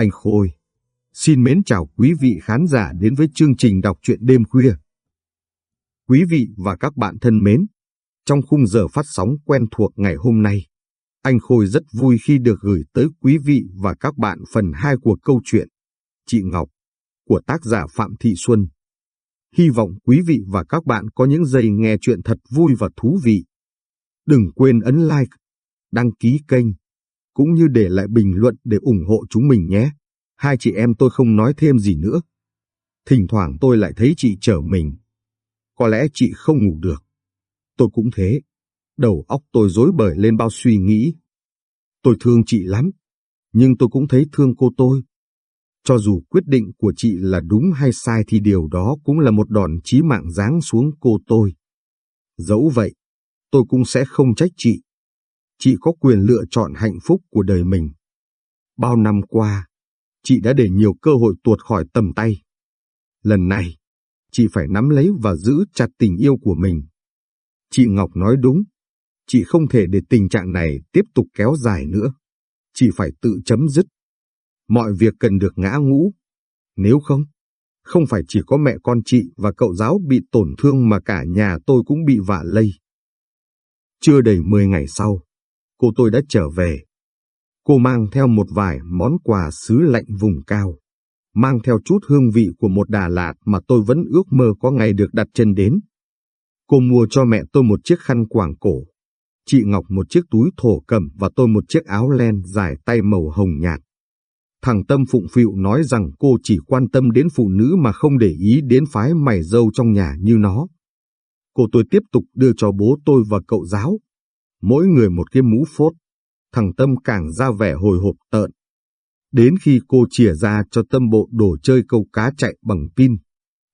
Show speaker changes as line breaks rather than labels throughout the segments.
Anh Khôi, xin mến chào quý vị khán giả đến với chương trình đọc truyện đêm khuya. Quý vị và các bạn thân mến, trong khung giờ phát sóng quen thuộc ngày hôm nay, anh Khôi rất vui khi được gửi tới quý vị và các bạn phần 2 của câu chuyện Chị Ngọc của tác giả Phạm Thị Xuân. Hy vọng quý vị và các bạn có những giây nghe chuyện thật vui và thú vị. Đừng quên ấn like, đăng ký kênh, cũng như để lại bình luận để ủng hộ chúng mình nhé. Hai chị em tôi không nói thêm gì nữa. Thỉnh thoảng tôi lại thấy chị chở mình. Có lẽ chị không ngủ được. Tôi cũng thế. Đầu óc tôi rối bời lên bao suy nghĩ. Tôi thương chị lắm, nhưng tôi cũng thấy thương cô tôi. Cho dù quyết định của chị là đúng hay sai thì điều đó cũng là một đòn chí mạng giáng xuống cô tôi. Dẫu vậy, tôi cũng sẽ không trách chị. Chị có quyền lựa chọn hạnh phúc của đời mình. Bao năm qua, chị đã để nhiều cơ hội tuột khỏi tầm tay. Lần này, chị phải nắm lấy và giữ chặt tình yêu của mình. Chị Ngọc nói đúng, chị không thể để tình trạng này tiếp tục kéo dài nữa. Chị phải tự chấm dứt. Mọi việc cần được ngã ngũ. Nếu không, không phải chỉ có mẹ con chị và cậu giáo bị tổn thương mà cả nhà tôi cũng bị vạ lây. Chưa đầy 10 ngày sau, cô tôi đã trở về. Cô mang theo một vài món quà xứ lạnh vùng cao, mang theo chút hương vị của một Đà Lạt mà tôi vẫn ước mơ có ngày được đặt chân đến. Cô mua cho mẹ tôi một chiếc khăn quàng cổ, chị Ngọc một chiếc túi thổ cẩm và tôi một chiếc áo len dài tay màu hồng nhạt. Thằng Tâm phụng phịu nói rằng cô chỉ quan tâm đến phụ nữ mà không để ý đến phái mày dâu trong nhà như nó. Cô tôi tiếp tục đưa cho bố tôi và cậu giáo, mỗi người một cái mũ phốt. Thằng Tâm càng ra vẻ hồi hộp tợn. Đến khi cô chìa ra cho Tâm bộ đồ chơi câu cá chạy bằng pin,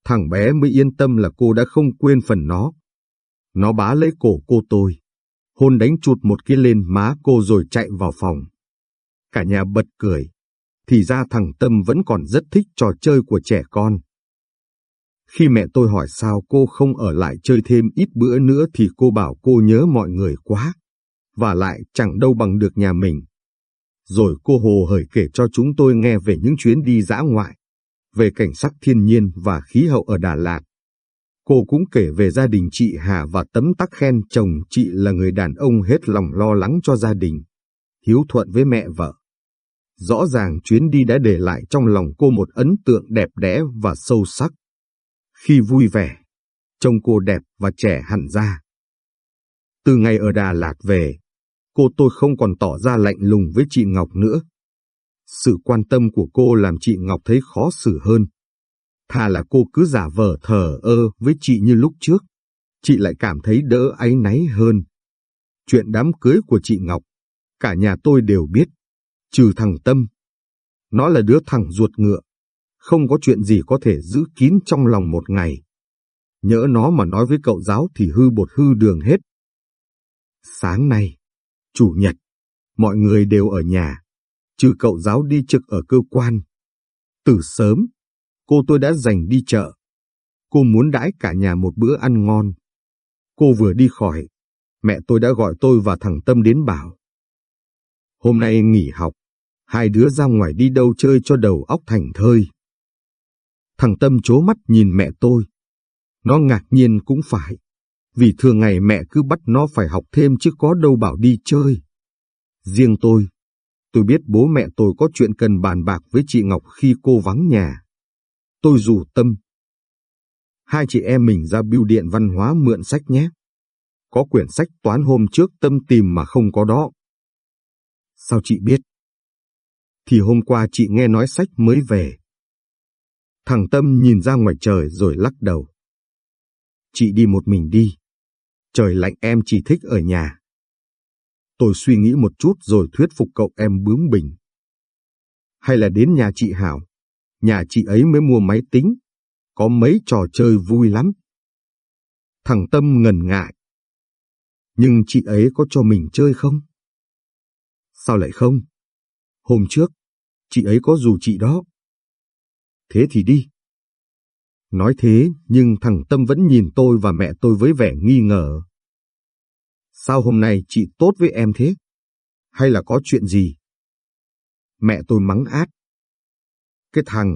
thằng bé mới yên tâm là cô đã không quên phần nó. Nó bá lấy cổ cô tôi, hôn đánh chụt một cái lên má cô rồi chạy vào phòng. Cả nhà bật cười, thì ra thằng Tâm vẫn còn rất thích trò chơi của trẻ con. Khi mẹ tôi hỏi sao cô không ở lại chơi thêm ít bữa nữa thì cô bảo cô nhớ mọi người quá, và lại chẳng đâu bằng được nhà mình. Rồi cô hồ hởi kể cho chúng tôi nghe về những chuyến đi dã ngoại, về cảnh sắc thiên nhiên và khí hậu ở Đà Lạt. Cô cũng kể về gia đình chị Hà và tấm tắc khen chồng chị là người đàn ông hết lòng lo lắng cho gia đình, hiếu thuận với mẹ vợ. Rõ ràng chuyến đi đã để lại trong lòng cô một ấn tượng đẹp đẽ và sâu sắc. Khi vui vẻ, trông cô đẹp và trẻ hẳn ra. Từ ngày ở Đà Lạt về, cô tôi không còn tỏ ra lạnh lùng với chị Ngọc nữa. Sự quan tâm của cô làm chị Ngọc thấy khó xử hơn. Thà là cô cứ giả vờ thờ ơ với chị như lúc trước, chị lại cảm thấy đỡ áy náy hơn. Chuyện đám cưới của chị Ngọc, cả nhà tôi đều biết, trừ thằng Tâm. Nó là đứa thằng ruột ngựa, không có chuyện gì có thể giữ kín trong lòng một ngày. Nhỡ nó mà nói với cậu giáo thì hư bột hư đường hết. Sáng nay, chủ nhật, mọi người đều ở nhà, trừ cậu giáo đi trực ở cơ quan. Từ sớm, cô tôi đã dành đi chợ. Cô muốn đãi cả nhà một bữa ăn ngon. Cô vừa đi khỏi, mẹ tôi đã gọi tôi và thằng Tâm đến bảo. Hôm nay nghỉ học, hai đứa ra ngoài đi đâu chơi cho đầu óc thành thơi. Thằng Tâm chố mắt nhìn mẹ tôi. Nó ngạc nhiên cũng phải, vì thường ngày mẹ cứ bắt nó phải học thêm chứ có đâu bảo đi chơi. Riêng tôi, tôi biết bố mẹ tôi có chuyện cần bàn bạc với chị Ngọc khi cô vắng nhà. Tôi rủ Tâm. Hai chị em mình ra bưu điện văn hóa mượn sách nhé. Có quyển sách toán hôm trước Tâm tìm mà không có đó. Sao chị biết? Thì hôm qua chị nghe nói sách mới về. Thằng Tâm nhìn ra ngoài trời rồi lắc đầu. Chị đi một mình đi. Trời lạnh em chỉ thích ở nhà. Tôi suy nghĩ một chút rồi thuyết phục cậu em bướng bỉnh. Hay là đến nhà chị Hảo, nhà chị ấy mới mua máy tính, có mấy trò chơi vui lắm. Thằng Tâm ngần ngại. Nhưng chị ấy có cho mình chơi không? Sao lại không? Hôm trước, chị ấy có dù chị đó. Thế thì đi. Nói thế, nhưng thằng Tâm vẫn nhìn tôi và mẹ tôi với vẻ nghi ngờ. Sao hôm nay chị tốt với em thế? Hay là có chuyện gì? Mẹ tôi mắng át. cái thằng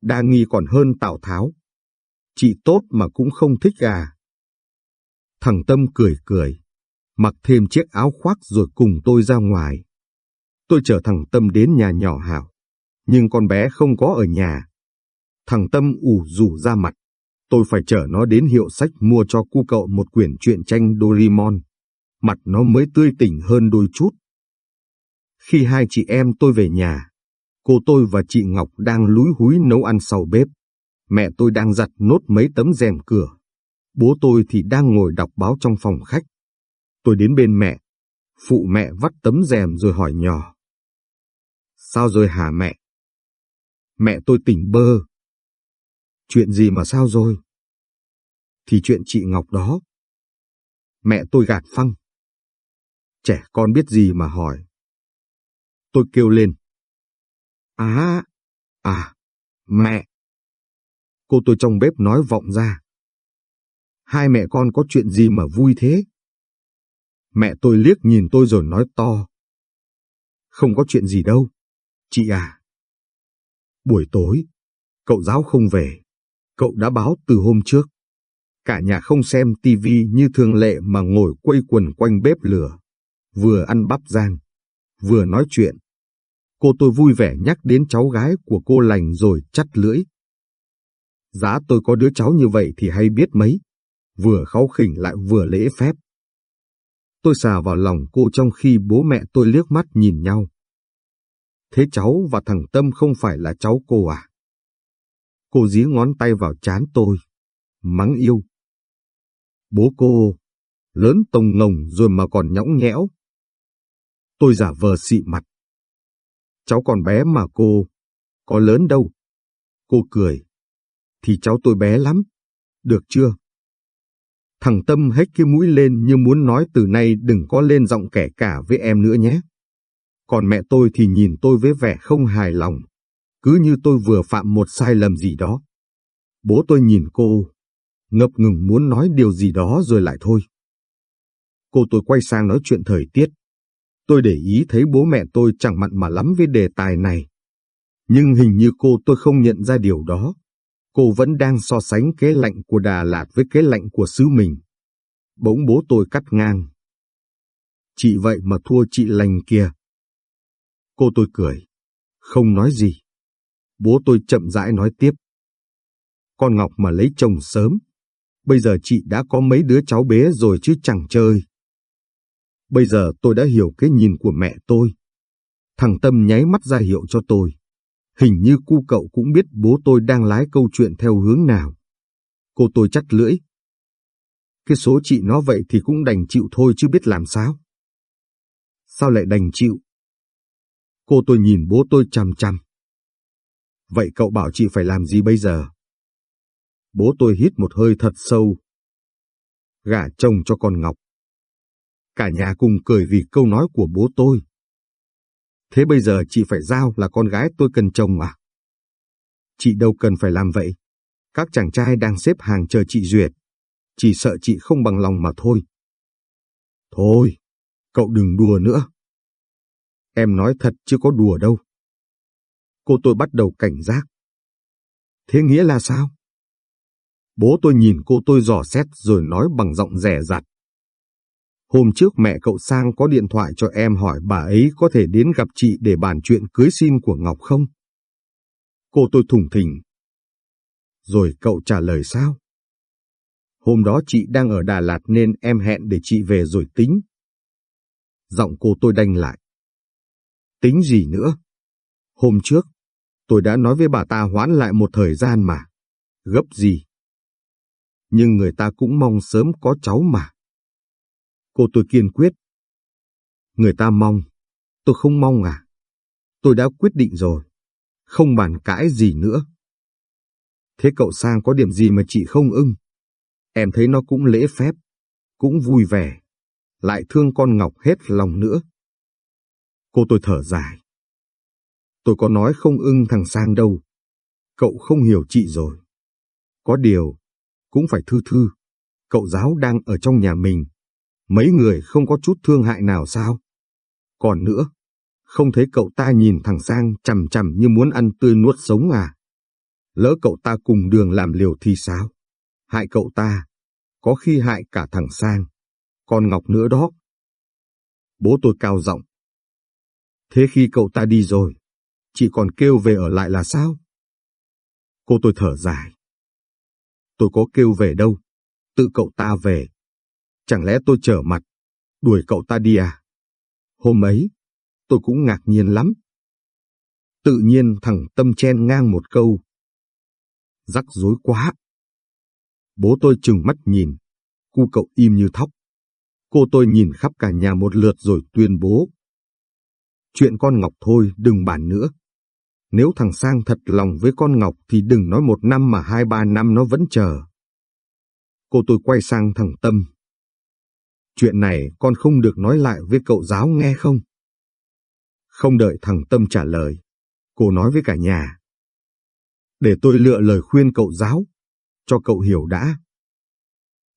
đa nghi còn hơn Tào Tháo. Chị tốt mà cũng không thích à. Thằng Tâm cười cười, mặc thêm chiếc áo khoác rồi cùng tôi ra ngoài. Tôi chở thằng Tâm đến nhà nhỏ Hảo, nhưng con bé không có ở nhà. Thằng Tâm ủ rủ ra mặt, tôi phải chở nó đến hiệu sách mua cho cu cậu một quyển truyện tranh Doraemon. Mặt nó mới tươi tỉnh hơn đôi chút. Khi hai chị em tôi về nhà, cô tôi và chị Ngọc đang lúi húi nấu ăn sau bếp. Mẹ tôi đang giặt nốt mấy tấm rèm cửa. Bố tôi thì đang ngồi đọc báo trong phòng khách. Tôi đến bên mẹ, phụ mẹ vắt tấm rèm rồi hỏi nhỏ. Sao rồi hả mẹ? Mẹ tôi tỉnh bơ. Chuyện gì mà sao rồi? Thì chuyện chị Ngọc đó. Mẹ tôi gạt phăng. Trẻ con biết gì mà hỏi. Tôi kêu lên. À, à, mẹ. Cô tôi trong bếp nói vọng ra. Hai mẹ con có chuyện gì mà vui thế? Mẹ tôi liếc nhìn tôi rồi nói to. Không có chuyện gì đâu, chị à. Buổi tối, cậu giáo không về, cậu đã báo từ hôm trước. Cả nhà không xem tivi như thường lệ mà ngồi quây quần quanh bếp lửa, vừa ăn bắp rang, vừa nói chuyện. Cô tôi vui vẻ nhắc đến cháu gái của cô lành rồi chắt lưỡi. Giá tôi có đứa cháu như vậy thì hay biết mấy, vừa kháu khỉnh lại vừa lễ phép. Tôi xà vào lòng cô trong khi bố mẹ tôi liếc mắt nhìn nhau. Thế cháu và thằng Tâm không phải là cháu cô à? Cô dí ngón tay vào chán tôi, mắng yêu. Bố cô, lớn tông ngồng rồi mà còn nhõng nhẽo. Tôi giả vờ xị mặt. Cháu còn bé mà cô, có lớn đâu. Cô cười. Thì cháu tôi bé lắm. Được chưa? Thằng Tâm hết cái mũi lên như muốn nói từ nay đừng có lên giọng kẻ cả với em nữa nhé. Còn mẹ tôi thì nhìn tôi với vẻ không hài lòng, cứ như tôi vừa phạm một sai lầm gì đó. Bố tôi nhìn cô, ngập ngừng muốn nói điều gì đó rồi lại thôi. Cô tôi quay sang nói chuyện thời tiết. Tôi để ý thấy bố mẹ tôi chẳng mặn mà lắm với đề tài này. Nhưng hình như cô tôi không nhận ra điều đó cô vẫn đang so sánh kế lạnh của Đà Lạt với kế lạnh của xứ mình. Bỗng bố tôi cắt ngang. Chị vậy mà thua chị lành kia. Cô tôi cười, không nói gì. Bố tôi chậm rãi nói tiếp. Con Ngọc mà lấy chồng sớm, bây giờ chị đã có mấy đứa cháu bé rồi chứ chẳng chơi. Bây giờ tôi đã hiểu cái nhìn của mẹ tôi. Thằng Tâm nháy mắt ra hiệu cho tôi. Hình như cu cậu cũng biết bố tôi đang lái câu chuyện theo hướng nào. Cô tôi chắt lưỡi. Cái số chị nó vậy thì cũng đành chịu thôi chứ biết làm sao. Sao lại đành chịu? Cô tôi nhìn bố tôi chằm chằm. Vậy cậu bảo chị phải làm gì bây giờ? Bố tôi hít một hơi thật sâu. Gả chồng cho con Ngọc. Cả nhà cùng cười vì câu nói của bố tôi. Thế bây giờ chị phải giao là con gái tôi cần chồng à? Chị đâu cần phải làm vậy. Các chàng trai đang xếp hàng chờ chị duyệt. Chỉ sợ chị không bằng lòng mà thôi. Thôi, cậu đừng đùa nữa. Em nói thật chứ có đùa đâu. Cô tôi bắt đầu cảnh giác. Thế nghĩa là sao? Bố tôi nhìn cô tôi dò xét rồi nói bằng giọng rẻ rặt. Hôm trước mẹ cậu Sang có điện thoại cho em hỏi bà ấy có thể đến gặp chị để bàn chuyện cưới xin của Ngọc không? Cô tôi thủng thỉnh. Rồi cậu trả lời sao? Hôm đó chị đang ở Đà Lạt nên em hẹn để chị về rồi tính. Giọng cô tôi đanh lại. Tính gì nữa? Hôm trước, tôi đã nói với bà ta hoãn lại một thời gian mà. Gấp gì? Nhưng người ta cũng mong sớm có cháu mà. Cô tôi kiên quyết. Người ta mong, tôi không mong à. Tôi đã quyết định rồi, không bàn cãi gì nữa. Thế cậu sang có điểm gì mà chị không ưng? Em thấy nó cũng lễ phép, cũng vui vẻ, lại thương con Ngọc hết lòng nữa. Cô tôi thở dài. Tôi có nói không ưng thằng Sang đâu. Cậu không hiểu chị rồi. Có điều, cũng phải thư thư. Cậu giáo đang ở trong nhà mình, Mấy người không có chút thương hại nào sao? Còn nữa, Không thấy cậu ta nhìn thằng Sang chằm chằm như muốn ăn tươi nuốt sống à? Lỡ cậu ta cùng đường làm liều thì sao? Hại cậu ta, có khi hại cả thằng Sang, con Ngọc nữa đó. Bố tôi cao giọng. Thế khi cậu ta đi rồi, chị còn kêu về ở lại là sao? Cô tôi thở dài. Tôi có kêu về đâu, tự cậu ta về. Chẳng lẽ tôi trở mặt, đuổi cậu ta đi à? Hôm ấy, tôi cũng ngạc nhiên lắm. Tự nhiên thằng Tâm chen ngang một câu. Rắc rối quá. Bố tôi trừng mắt nhìn, cu cậu im như thóc. Cô tôi nhìn khắp cả nhà một lượt rồi tuyên bố. Chuyện con Ngọc thôi đừng bàn nữa. Nếu thằng Sang thật lòng với con Ngọc thì đừng nói một năm mà hai ba năm nó vẫn chờ. Cô tôi quay sang thằng Tâm. Chuyện này con không được nói lại với cậu giáo nghe không? Không đợi thằng Tâm trả lời, cô nói với cả nhà. Để tôi lựa lời khuyên cậu giáo, cho cậu hiểu đã.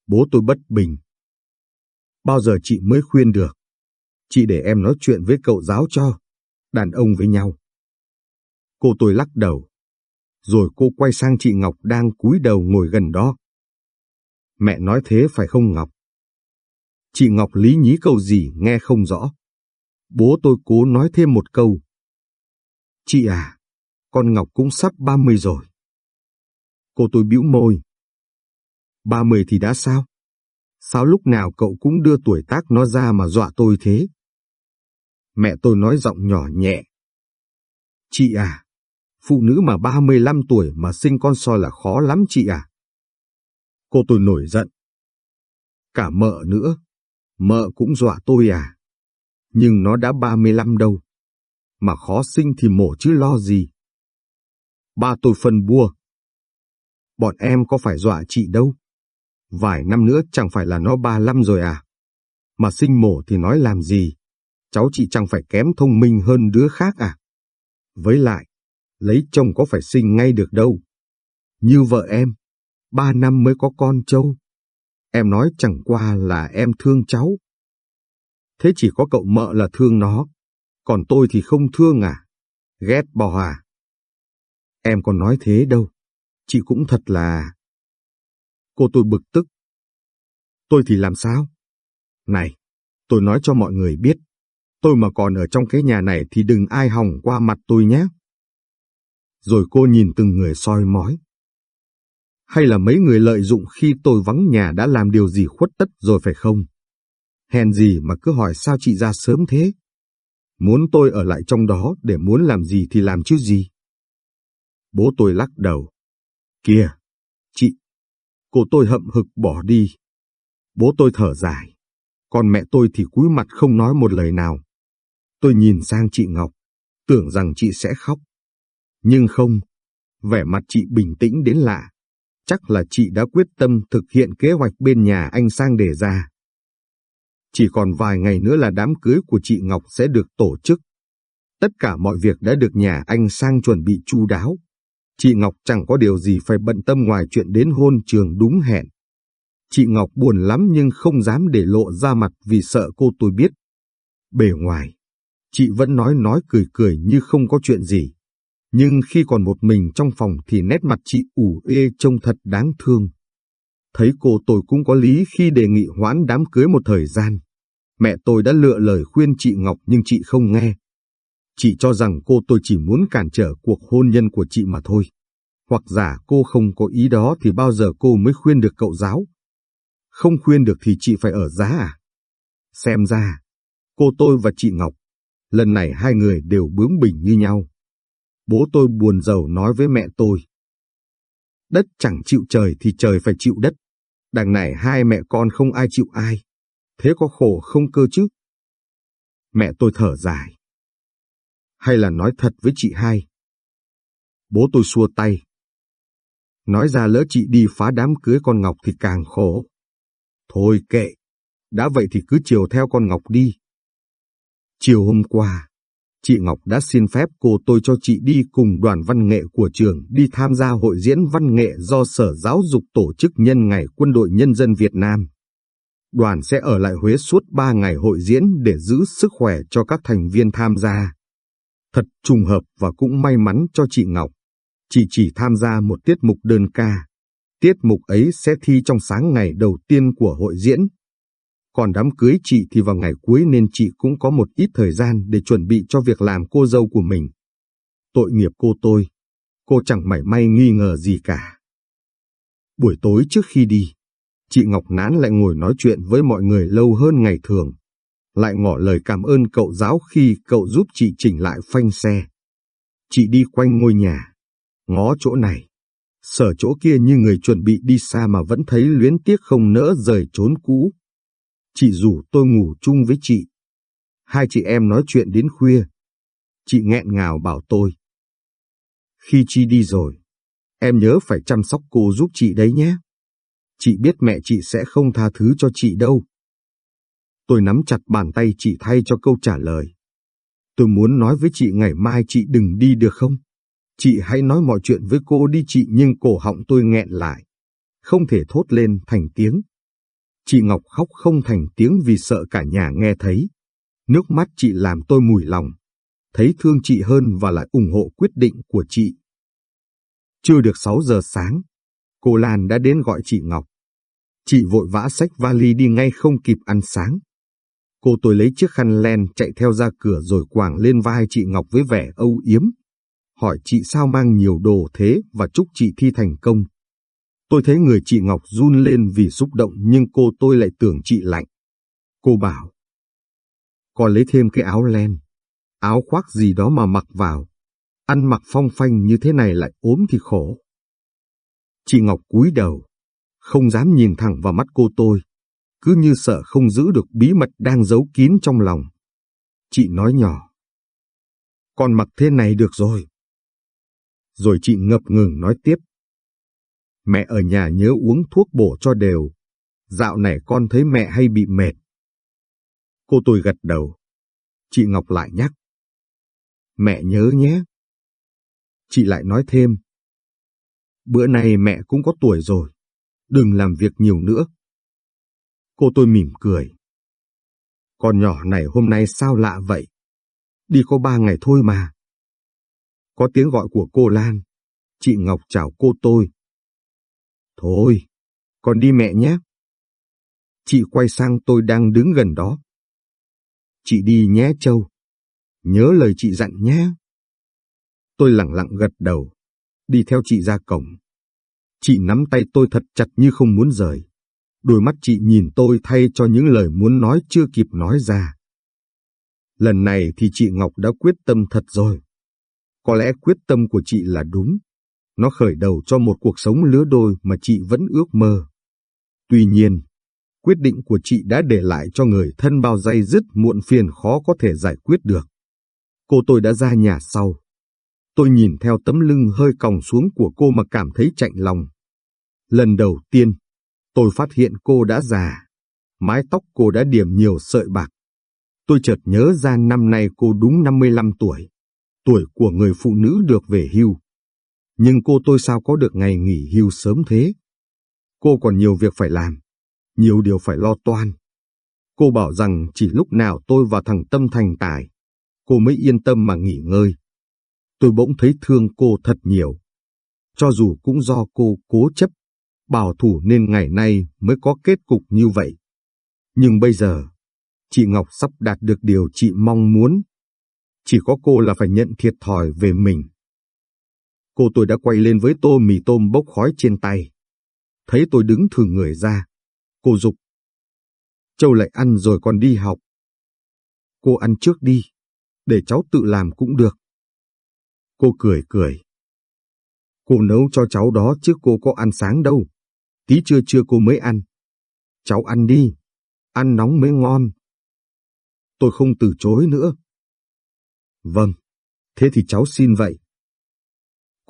Bố tôi bất bình. Bao giờ chị mới khuyên được? Chị để em nói chuyện với cậu giáo cho, đàn ông với nhau. Cô tôi lắc đầu. Rồi cô quay sang chị Ngọc đang cúi đầu ngồi gần đó. Mẹ nói thế phải không Ngọc? Chị Ngọc lý nhí câu gì nghe không rõ. Bố tôi cố nói thêm một câu. Chị à, con Ngọc cũng sắp 30 rồi. Cô tôi bĩu môi. 30 thì đã sao? Sao lúc nào cậu cũng đưa tuổi tác nó ra mà dọa tôi thế? Mẹ tôi nói giọng nhỏ nhẹ. Chị à, phụ nữ mà 35 tuổi mà sinh con soi là khó lắm chị à. Cô tôi nổi giận. Cả mợ nữa, mợ cũng dọa tôi à. Nhưng nó đã 35 đâu. Mà khó sinh thì mổ chứ lo gì. Ba tôi phân bua. Bọn em có phải dọa chị đâu. Vài năm nữa chẳng phải là nó 35 rồi à. Mà sinh mổ thì nói làm gì. Cháu chị chẳng phải kém thông minh hơn đứa khác à. Với lại, lấy chồng có phải sinh ngay được đâu. Như vợ em, ba năm mới có con châu Em nói chẳng qua là em thương cháu. Thế chỉ có cậu mợ là thương nó, còn tôi thì không thương à? Ghét bỏ à? Em còn nói thế đâu, chị cũng thật là... Cô tôi bực tức. Tôi thì làm sao? Này, tôi nói cho mọi người biết, tôi mà còn ở trong cái nhà này thì đừng ai hòng qua mặt tôi nhé. Rồi cô nhìn từng người soi mói. Hay là mấy người lợi dụng khi tôi vắng nhà đã làm điều gì khuất tất rồi phải không? Hèn gì mà cứ hỏi sao chị ra sớm thế? Muốn tôi ở lại trong đó để muốn làm gì thì làm chứ gì? Bố tôi lắc đầu. Kìa, chị, cô tôi hậm hực bỏ đi. Bố tôi thở dài, còn mẹ tôi thì cúi mặt không nói một lời nào. Tôi nhìn sang chị Ngọc, tưởng rằng chị sẽ khóc. Nhưng không, vẻ mặt chị bình tĩnh đến lạ. Chắc là chị đã quyết tâm thực hiện kế hoạch bên nhà anh Sang đề ra. Chỉ còn vài ngày nữa là đám cưới của chị Ngọc sẽ được tổ chức. Tất cả mọi việc đã được nhà anh Sang chuẩn bị chu đáo. Chị Ngọc chẳng có điều gì phải bận tâm ngoài chuyện đến hôn trường đúng hẹn. Chị Ngọc buồn lắm nhưng không dám để lộ ra mặt vì sợ cô tôi biết. Bề ngoài, chị vẫn nói nói cười cười như không có chuyện gì. Nhưng khi còn một mình trong phòng thì nét mặt chị ủ ê trông thật đáng thương. Thấy cô tôi cũng có lý khi đề nghị hoãn đám cưới một thời gian. Mẹ tôi đã lựa lời khuyên chị Ngọc nhưng chị không nghe. Chị cho rằng cô tôi chỉ muốn cản trở cuộc hôn nhân của chị mà thôi. Hoặc giả cô không có ý đó thì bao giờ cô mới khuyên được cậu giáo. Không khuyên được thì chị phải ở giá à? Xem ra, cô tôi và chị Ngọc, lần này hai người đều bướng bỉnh như nhau. Bố tôi buồn giàu nói với mẹ tôi. Đất chẳng chịu trời thì trời phải chịu đất. Đằng này hai mẹ con không ai chịu ai. Thế có khổ không cơ chứ? Mẹ tôi thở dài. Hay là nói thật với chị hai? Bố tôi xua tay. Nói ra lỡ chị đi phá đám cưới con Ngọc thì càng khổ. Thôi kệ, đã vậy thì cứ chiều theo con Ngọc đi. Chiều hôm qua, chị Ngọc đã xin phép cô tôi cho chị đi cùng đoàn văn nghệ của trường đi tham gia hội diễn văn nghệ do Sở Giáo dục tổ chức nhân ngày Quân đội Nhân dân Việt Nam. Đoàn sẽ ở lại Huế suốt 3 ngày hội diễn để giữ sức khỏe cho các thành viên tham gia. Thật trùng hợp và cũng may mắn cho chị Ngọc. Chị chỉ tham gia một tiết mục đơn ca. Tiết mục ấy sẽ thi trong sáng ngày đầu tiên của hội diễn. Còn đám cưới chị thì vào ngày cuối nên chị cũng có một ít thời gian để chuẩn bị cho việc làm cô dâu của mình. Tội nghiệp cô tôi, cô chẳng mảy may nghi ngờ gì cả. Buổi tối trước khi đi, chị Ngọc Nán lại ngồi nói chuyện với mọi người lâu hơn ngày thường. Lại ngỏ lời cảm ơn cậu giáo khi cậu giúp chị chỉnh lại phanh xe. Chị đi quanh ngôi nhà, ngó chỗ này, sở chỗ kia như người chuẩn bị đi xa mà vẫn thấy luyến tiếc không nỡ rời trốn cũ. Chị rủ tôi ngủ chung với chị. Hai chị em nói chuyện đến khuya. Chị nghẹn ngào bảo tôi. Khi Chi đi rồi, em nhớ phải chăm sóc cô giúp chị đấy nhé. Chị biết mẹ chị sẽ không tha thứ cho chị đâu. Tôi nắm chặt bàn tay chị thay cho câu trả lời. Tôi muốn nói với chị ngày mai chị đừng đi được không? Chị hãy nói mọi chuyện với cô đi chị nhưng cổ họng tôi nghẹn lại. Không thể thốt lên thành tiếng. Chị Ngọc khóc không thành tiếng vì sợ cả nhà nghe thấy. Nước mắt chị làm tôi mùi lòng. Thấy thương chị hơn và lại ủng hộ quyết định của chị. Chưa được 6 giờ sáng, cô Lan đã đến gọi chị Ngọc. Chị vội vã xách vali đi ngay không kịp ăn sáng. Cô tôi lấy chiếc khăn len chạy theo ra cửa rồi quàng lên vai chị Ngọc với vẻ âu yếm. Hỏi chị sao mang nhiều đồ thế và chúc chị thi thành công. Tôi thấy người chị Ngọc run lên vì xúc động nhưng cô tôi lại tưởng chị lạnh. Cô bảo, còn lấy thêm cái áo len, áo khoác gì đó mà mặc vào. Ăn mặc phong phanh như thế này lại ốm thì khổ. Chị Ngọc cúi đầu, không dám nhìn thẳng vào mắt cô tôi, cứ như sợ không giữ được bí mật đang giấu kín trong lòng. Chị nói nhỏ, con mặc thế này được rồi. Rồi chị ngập ngừng nói tiếp. Mẹ ở nhà nhớ uống thuốc bổ cho đều. Dạo này con thấy mẹ hay bị mệt. Cô tôi gật đầu. Chị Ngọc lại nhắc. Mẹ nhớ nhé. Chị lại nói thêm. Bữa nay mẹ cũng có tuổi rồi. Đừng làm việc nhiều nữa. Cô tôi mỉm cười. Con nhỏ này hôm nay sao lạ vậy? Đi có ba ngày thôi mà. Có tiếng gọi của cô Lan. Chị Ngọc chào cô tôi. Thôi, con đi mẹ nhé. Chị quay sang tôi đang đứng gần đó. Chị đi nhé Châu. Nhớ lời chị dặn nhé. Tôi lặng lặng gật đầu, đi theo chị ra cổng. Chị nắm tay tôi thật chặt như không muốn rời. Đôi mắt chị nhìn tôi thay cho những lời muốn nói chưa kịp nói ra. Lần này thì chị Ngọc đã quyết tâm thật rồi. Có lẽ quyết tâm của chị là đúng. Nó khởi đầu cho một cuộc sống lứa đôi mà chị vẫn ước mơ. Tuy nhiên, quyết định của chị đã để lại cho người thân bao dây dứt muộn phiền khó có thể giải quyết được. Cô tôi đã ra nhà sau. Tôi nhìn theo tấm lưng hơi còng xuống của cô mà cảm thấy chạnh lòng. Lần đầu tiên, tôi phát hiện cô đã già. Mái tóc cô đã điểm nhiều sợi bạc. Tôi chợt nhớ ra năm nay cô đúng 55 tuổi. Tuổi của người phụ nữ được về hưu. Nhưng cô tôi sao có được ngày nghỉ hưu sớm thế? Cô còn nhiều việc phải làm, nhiều điều phải lo toan. Cô bảo rằng chỉ lúc nào tôi và thằng Tâm thành tài, cô mới yên tâm mà nghỉ ngơi. Tôi bỗng thấy thương cô thật nhiều. Cho dù cũng do cô cố chấp, bảo thủ nên ngày nay mới có kết cục như vậy. Nhưng bây giờ, chị Ngọc sắp đạt được điều chị mong muốn. Chỉ có cô là phải nhận thiệt thòi về mình. Cô tôi đã quay lên với tô mì tôm bốc khói trên tay. Thấy tôi đứng thử người ra. Cô dục. Châu lại ăn rồi còn đi học. Cô ăn trước đi, để cháu tự làm cũng được. Cô cười cười. Cô nấu cho cháu đó chứ cô có ăn sáng đâu. Tí trưa trưa cô mới ăn. Cháu ăn đi, ăn nóng mới ngon. Tôi không từ chối nữa. Vâng, thế thì cháu xin vậy.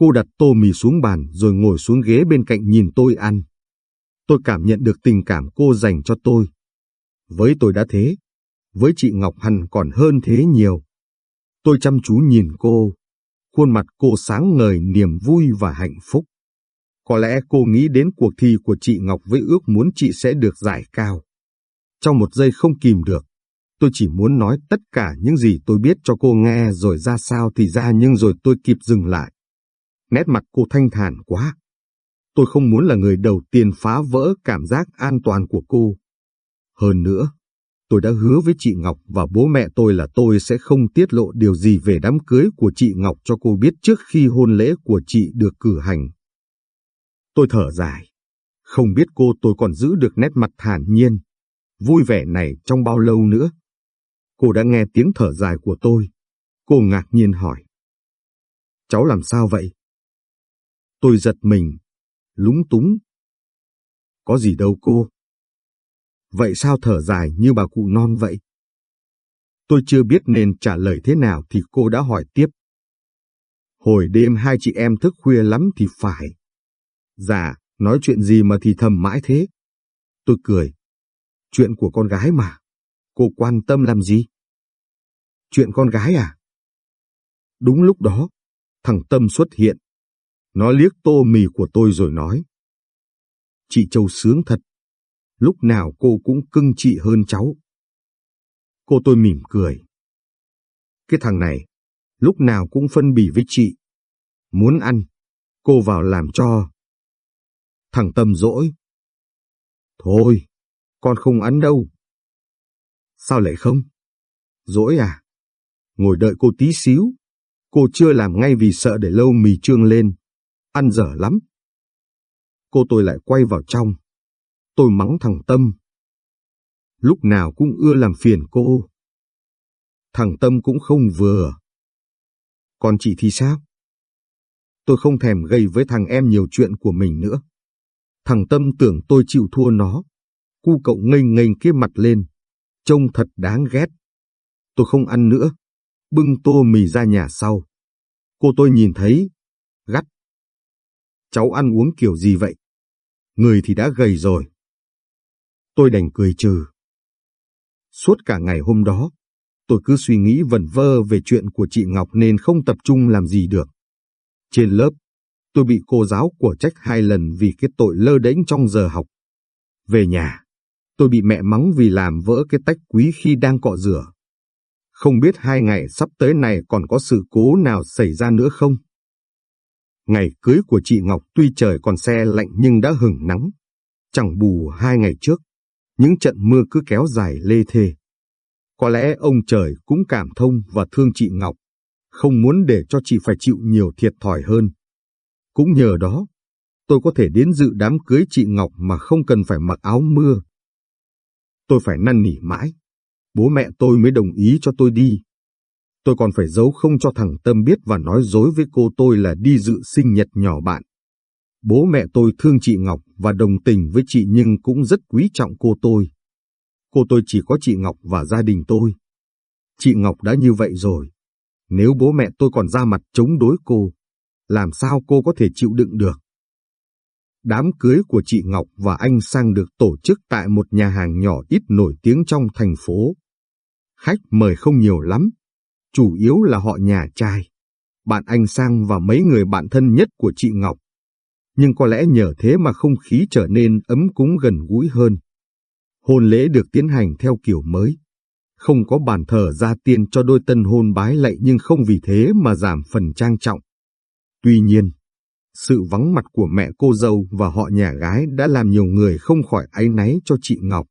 Cô đặt tô mì xuống bàn rồi ngồi xuống ghế bên cạnh nhìn tôi ăn. Tôi cảm nhận được tình cảm cô dành cho tôi. Với tôi đã thế, với chị Ngọc Hằng còn hơn thế nhiều. Tôi chăm chú nhìn cô, khuôn mặt cô sáng ngời niềm vui và hạnh phúc. Có lẽ cô nghĩ đến cuộc thi của chị Ngọc với ước muốn chị sẽ được giải cao. Trong một giây không kìm được, Tôi chỉ muốn nói tất cả những gì tôi biết cho cô nghe rồi ra sao thì ra nhưng rồi tôi kịp dừng lại. Nét mặt cô thanh thản quá. Tôi không muốn là người đầu tiên phá vỡ cảm giác an toàn của cô. Hơn nữa, tôi đã hứa với chị Ngọc và bố mẹ tôi là tôi sẽ không tiết lộ điều gì về đám cưới của chị Ngọc cho cô biết trước khi hôn lễ của chị được cử hành. Tôi thở dài. Không biết cô tôi còn giữ được nét mặt thản nhiên, vui vẻ này trong bao lâu nữa. Cô đã nghe tiếng thở dài của tôi. Cô ngạc nhiên hỏi. Cháu làm sao vậy? Tôi giật mình, lúng túng. Có gì đâu cô. Vậy sao thở dài như bà cụ non vậy? Tôi chưa biết nên trả lời thế nào thì cô đã hỏi tiếp. Hồi đêm hai chị em thức khuya lắm thì phải. Dạ, nói chuyện gì mà thì thầm mãi thế? Tôi cười. Chuyện của con gái mà. Cô quan tâm làm gì? Chuyện con gái à? Đúng lúc đó, thằng Tâm xuất hiện. Nó liếc tô mì của tôi rồi nói. Chị Châu sướng thật. Lúc nào cô cũng cưng chị hơn cháu. Cô tôi mỉm cười. Cái thằng này, lúc nào cũng phân bì với chị. Muốn ăn, cô vào làm cho. Thằng Tâm dỗi. Thôi, con không ăn đâu. Sao lại không? Dỗi à? Ngồi đợi cô tí xíu. Cô chưa làm ngay vì sợ để lâu mì trương lên. Ăn dở lắm. Cô tôi lại quay vào trong. Tôi mắng thằng Tâm. Lúc nào cũng ưa làm phiền cô. Thằng Tâm cũng không vừa. Còn chị thì sao? Tôi không thèm gây với thằng em nhiều chuyện của mình nữa. Thằng Tâm tưởng tôi chịu thua nó. Cu cậu ngây ngây kia mặt lên. Trông thật đáng ghét. Tôi không ăn nữa. Bưng tô mì ra nhà sau. Cô tôi nhìn thấy. Cháu ăn uống kiểu gì vậy? Người thì đã gầy rồi. Tôi đành cười trừ. Suốt cả ngày hôm đó, tôi cứ suy nghĩ vẩn vơ về chuyện của chị Ngọc nên không tập trung làm gì được. Trên lớp, tôi bị cô giáo của trách hai lần vì cái tội lơ đễnh trong giờ học. Về nhà, tôi bị mẹ mắng vì làm vỡ cái tách quý khi đang cọ rửa. Không biết hai ngày sắp tới này còn có sự cố nào xảy ra nữa không? Ngày cưới của chị Ngọc tuy trời còn xe lạnh nhưng đã hừng nắng. Chẳng bù hai ngày trước, những trận mưa cứ kéo dài lê thê. Có lẽ ông trời cũng cảm thông và thương chị Ngọc, không muốn để cho chị phải chịu nhiều thiệt thòi hơn. Cũng nhờ đó, tôi có thể đến dự đám cưới chị Ngọc mà không cần phải mặc áo mưa. Tôi phải năn nỉ mãi, bố mẹ tôi mới đồng ý cho tôi đi. Tôi còn phải giấu không cho thằng Tâm biết và nói dối với cô tôi là đi dự sinh nhật nhỏ bạn. Bố mẹ tôi thương chị Ngọc và đồng tình với chị nhưng cũng rất quý trọng cô tôi. Cô tôi chỉ có chị Ngọc và gia đình tôi. Chị Ngọc đã như vậy rồi. Nếu bố mẹ tôi còn ra mặt chống đối cô, làm sao cô có thể chịu đựng được? Đám cưới của chị Ngọc và anh Sang được tổ chức tại một nhà hàng nhỏ ít nổi tiếng trong thành phố. Khách mời không nhiều lắm, chủ yếu là họ nhà trai, bạn anh Sang và mấy người bạn thân nhất của chị Ngọc. Nhưng có lẽ nhờ thế mà không khí trở nên ấm cúng gần gũi hơn. Hôn lễ được tiến hành theo kiểu mới. Không có bàn thờ gia tiên cho đôi tân hôn bái lạy nhưng không vì thế mà giảm phần trang trọng. Tuy nhiên, sự vắng mặt của mẹ cô dâu và họ nhà gái đã làm nhiều người không khỏi áy náy cho chị Ngọc.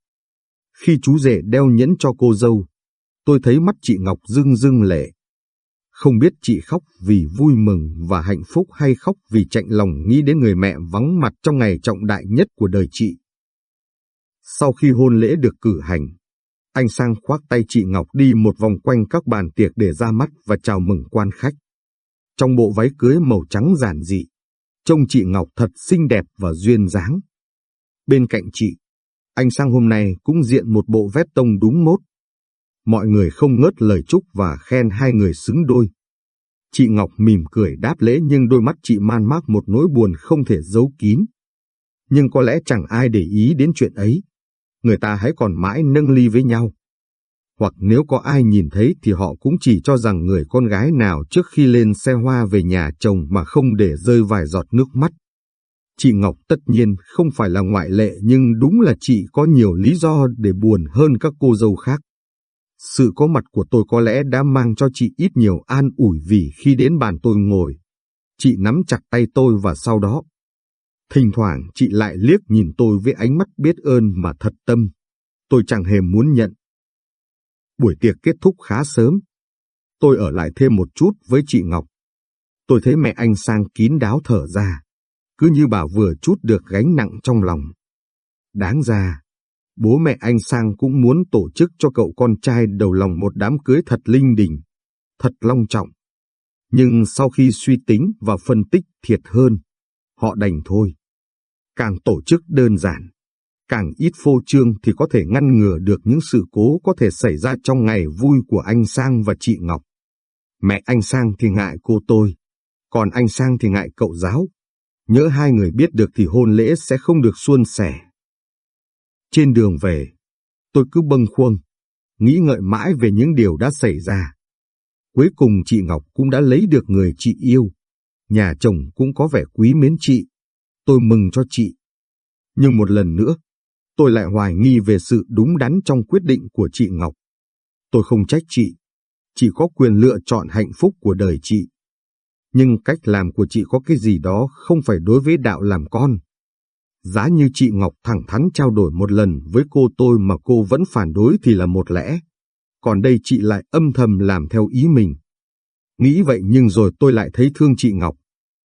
Khi chú rể đeo nhẫn cho cô dâu, tôi thấy mắt chị Ngọc rưng rưng lệ. Không biết chị khóc vì vui mừng và hạnh phúc hay khóc vì chạnh lòng nghĩ đến người mẹ vắng mặt trong ngày trọng đại nhất của đời chị. Sau khi hôn lễ được cử hành, anh sang khoác tay chị Ngọc đi một vòng quanh các bàn tiệc để ra mắt và chào mừng quan khách. Trong bộ váy cưới màu trắng giản dị, trông chị Ngọc thật xinh đẹp và duyên dáng. Bên cạnh chị, anh sang hôm nay cũng diện một bộ vét tông đúng mốt, Mọi người không ngớt lời chúc và khen hai người xứng đôi. Chị Ngọc mỉm cười đáp lễ nhưng đôi mắt chị man mác một nỗi buồn không thể giấu kín. Nhưng có lẽ chẳng ai để ý đến chuyện ấy. Người ta hãy còn mãi nâng ly với nhau. Hoặc nếu có ai nhìn thấy thì họ cũng chỉ cho rằng người con gái nào trước khi lên xe hoa về nhà chồng mà không để rơi vài giọt nước mắt. Chị Ngọc tất nhiên không phải là ngoại lệ nhưng đúng là chị có nhiều lý do để buồn hơn các cô dâu khác. Sự có mặt của tôi có lẽ đã mang cho chị ít nhiều an ủi vì khi đến bàn tôi ngồi, chị nắm chặt tay tôi và sau đó. Thỉnh thoảng chị lại liếc nhìn tôi với ánh mắt biết ơn mà thật tâm. Tôi chẳng hề muốn nhận. Buổi tiệc kết thúc khá sớm. Tôi ở lại thêm một chút với chị Ngọc. Tôi thấy mẹ anh sang kín đáo thở ra, cứ như bà vừa chút được gánh nặng trong lòng. Đáng ra, bố mẹ anh Sang cũng muốn tổ chức cho cậu con trai đầu lòng một đám cưới thật linh đình, thật long trọng. Nhưng sau khi suy tính và phân tích thiệt hơn, họ đành thôi. Càng tổ chức đơn giản, càng ít phô trương thì có thể ngăn ngừa được những sự cố có thể xảy ra trong ngày vui của anh Sang và chị Ngọc. Mẹ anh Sang thì ngại cô tôi, còn anh Sang thì ngại cậu giáo. Nhớ hai người biết được thì hôn lễ sẽ không được suôn sẻ. Trên đường về, tôi cứ bâng khuâng, nghĩ ngợi mãi về những điều đã xảy ra. Cuối cùng chị Ngọc cũng đã lấy được người chị yêu. Nhà chồng cũng có vẻ quý mến chị. Tôi mừng cho chị. Nhưng một lần nữa, tôi lại hoài nghi về sự đúng đắn trong quyết định của chị Ngọc. Tôi không trách chị. Chị có quyền lựa chọn hạnh phúc của đời chị. Nhưng cách làm của chị có cái gì đó không phải đối với đạo làm con. Giá như chị Ngọc thẳng thắn trao đổi một lần với cô tôi mà cô vẫn phản đối thì là một lẽ. Còn đây chị lại âm thầm làm theo ý mình. Nghĩ vậy nhưng rồi tôi lại thấy thương chị Ngọc.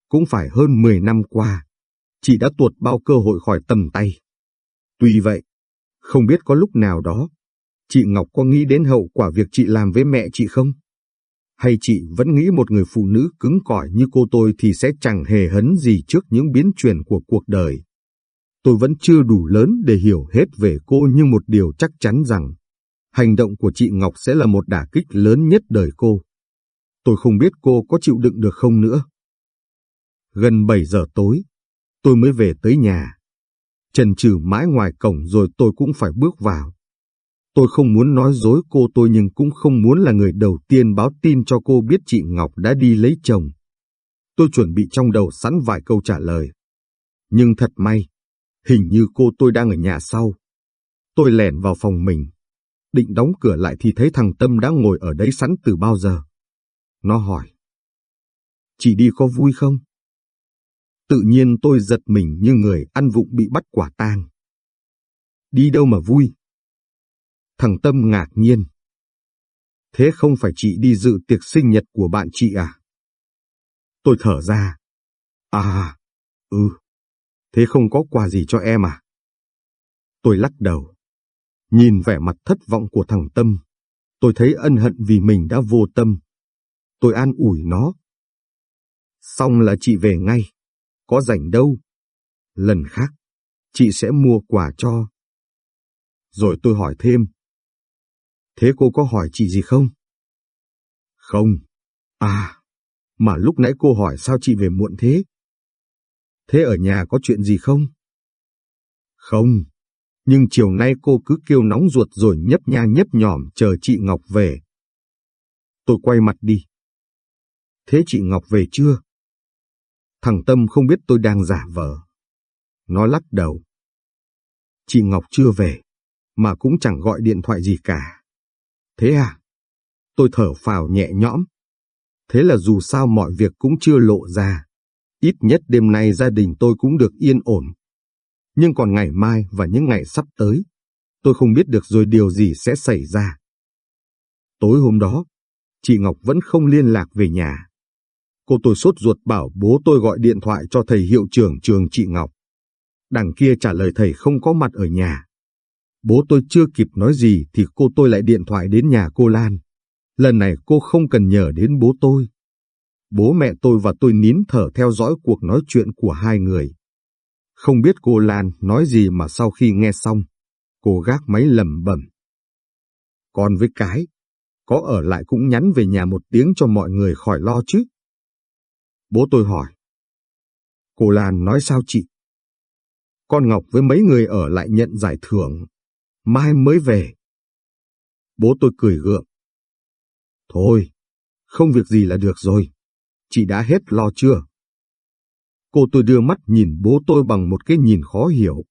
Cũng phải hơn 10 năm qua. Chị đã tuột bao cơ hội khỏi tầm tay. Tuy vậy, không biết có lúc nào đó, chị Ngọc có nghĩ đến hậu quả việc chị làm với mẹ chị không? Hay chị vẫn nghĩ một người phụ nữ cứng cỏi như cô tôi thì sẽ chẳng hề hấn gì trước những biến chuyển của cuộc đời? Tôi vẫn chưa đủ lớn để hiểu hết về cô nhưng một điều chắc chắn rằng hành động của chị Ngọc sẽ là một đả kích lớn nhất đời cô. Tôi không biết cô có chịu đựng được không nữa. Gần 7 giờ tối, tôi mới về tới nhà. Trần trừ mãi ngoài cổng rồi tôi cũng phải bước vào. Tôi không muốn nói dối cô tôi nhưng cũng không muốn là người đầu tiên báo tin cho cô biết chị Ngọc đã đi lấy chồng. Tôi chuẩn bị trong đầu sẵn vài câu trả lời. Nhưng thật may, Hình như cô tôi đang ở nhà sau. Tôi lẻn vào phòng mình. Định đóng cửa lại thì thấy thằng Tâm đã ngồi ở đấy sẵn từ bao giờ. Nó hỏi. Chị đi có vui không? Tự nhiên tôi giật mình như người ăn vụng bị bắt quả tang. Đi đâu mà vui? Thằng Tâm ngạc nhiên. Thế không phải chị đi dự tiệc sinh nhật của bạn chị à? Tôi thở ra. À, ừ. Thế không có quà gì cho em à? Tôi lắc đầu. Nhìn vẻ mặt thất vọng của thằng Tâm, tôi thấy ân hận vì mình đã vô tâm. Tôi an ủi nó. Xong là chị về ngay, có rảnh đâu. Lần khác, chị sẽ mua quà cho. Rồi tôi hỏi thêm. Thế cô có hỏi chị gì không? Không. À, mà lúc nãy cô hỏi sao chị về muộn thế? Thế ở nhà có chuyện gì không? Không, nhưng chiều nay cô cứ kêu nóng ruột rồi nhấp nha nhấp nhòm chờ chị Ngọc về. Tôi quay mặt đi. Thế chị Ngọc về chưa? Thằng Tâm không biết tôi đang giả vờ. Nó lắc đầu. Chị Ngọc chưa về, mà cũng chẳng gọi điện thoại gì cả. Thế à? Tôi thở phào nhẹ nhõm. Thế là dù sao mọi việc cũng chưa lộ ra. Ít nhất đêm nay gia đình tôi cũng được yên ổn. Nhưng còn ngày mai và những ngày sắp tới, tôi không biết được rồi điều gì sẽ xảy ra. Tối hôm đó, chị Ngọc vẫn không liên lạc về nhà. Cô tôi sốt ruột bảo bố tôi gọi điện thoại cho thầy hiệu trưởng trường chị Ngọc. Đằng kia trả lời thầy không có mặt ở nhà. Bố tôi chưa kịp nói gì thì cô tôi lại điện thoại đến nhà cô Lan. Lần này cô không cần nhờ đến bố tôi, Bố mẹ tôi và tôi nín thở theo dõi cuộc nói chuyện của hai người. Không biết cô Lan nói gì mà sau khi nghe xong, cô gác máy lầm bẩm. Còn với cái, có ở lại cũng nhắn về nhà một tiếng cho mọi người khỏi lo chứ. Bố tôi hỏi. Cô Lan nói sao chị? Con Ngọc với mấy người ở lại nhận giải thưởng, mai mới về. Bố tôi cười gượng. Thôi, không việc gì là được rồi chị đã hết lo chưa? Cô tôi đưa mắt nhìn bố tôi bằng một cái nhìn khó hiểu.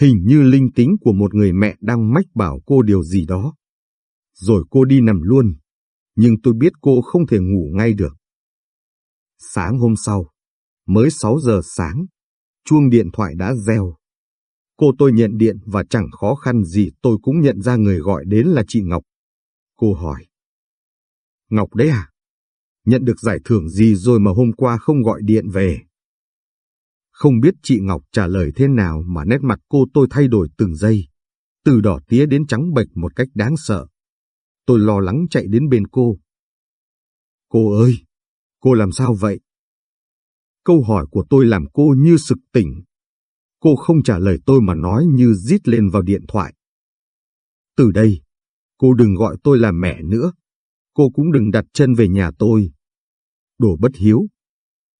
Hình như linh tính của một người mẹ đang mách bảo cô điều gì đó. Rồi cô đi nằm luôn, nhưng tôi biết cô không thể ngủ ngay được. Sáng hôm sau, mới 6 giờ sáng, chuông điện thoại đã reo. Cô tôi nhận điện và chẳng khó khăn gì tôi cũng nhận ra người gọi đến là chị Ngọc. Cô hỏi. Ngọc đấy à? Nhận được giải thưởng gì rồi mà hôm qua không gọi điện về? Không biết chị Ngọc trả lời thế nào mà nét mặt cô tôi thay đổi từng giây, từ đỏ tía đến trắng bệch một cách đáng sợ. Tôi lo lắng chạy đến bên cô. Cô ơi, cô làm sao vậy? Câu hỏi của tôi làm cô như sực tỉnh. Cô không trả lời tôi mà nói như rít lên vào điện thoại. Từ đây, cô đừng gọi tôi là mẹ nữa. Cô cũng đừng đặt chân về nhà tôi. Đồ bất hiếu.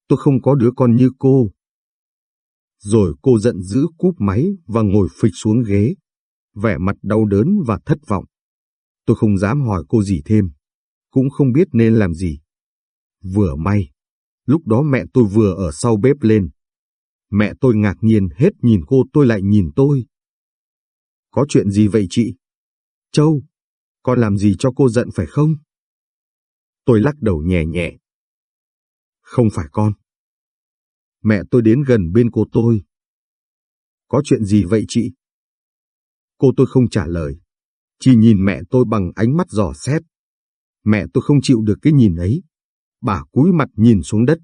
Tôi không có đứa con như cô. Rồi cô giận dữ cúp máy và ngồi phịch xuống ghế, vẻ mặt đau đớn và thất vọng. Tôi không dám hỏi cô gì thêm, cũng không biết nên làm gì. Vừa may, lúc đó mẹ tôi vừa ở sau bếp lên. Mẹ tôi ngạc nhiên hết nhìn cô tôi lại nhìn tôi. Có chuyện gì vậy chị? Châu, con làm gì cho cô giận phải không? Tôi lắc đầu nhẹ nhẹ. Không phải con. Mẹ tôi đến gần bên cô tôi. Có chuyện gì vậy chị? Cô tôi không trả lời, chỉ nhìn mẹ tôi bằng ánh mắt dò xét. Mẹ tôi không chịu được cái nhìn ấy. Bà cúi mặt nhìn xuống đất.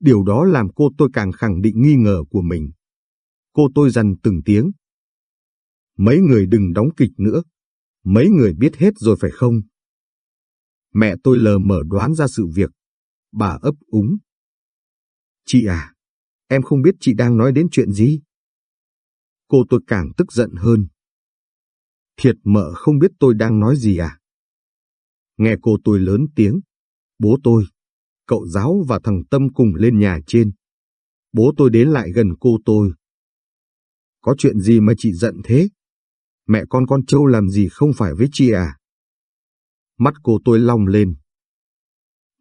Điều đó làm cô tôi càng khẳng định nghi ngờ của mình. Cô tôi dằn từng tiếng. Mấy người đừng đóng kịch nữa. Mấy người biết hết rồi phải không? Mẹ tôi lờ mở đoán ra sự việc. Bà ấp úng. Chị à, em không biết chị đang nói đến chuyện gì. Cô tôi càng tức giận hơn. Thiệt mợ không biết tôi đang nói gì à? Nghe cô tôi lớn tiếng. Bố tôi, cậu giáo và thằng Tâm cùng lên nhà trên. Bố tôi đến lại gần cô tôi. Có chuyện gì mà chị giận thế? Mẹ con con Châu làm gì không phải với chị à? Mắt cô tôi long lên.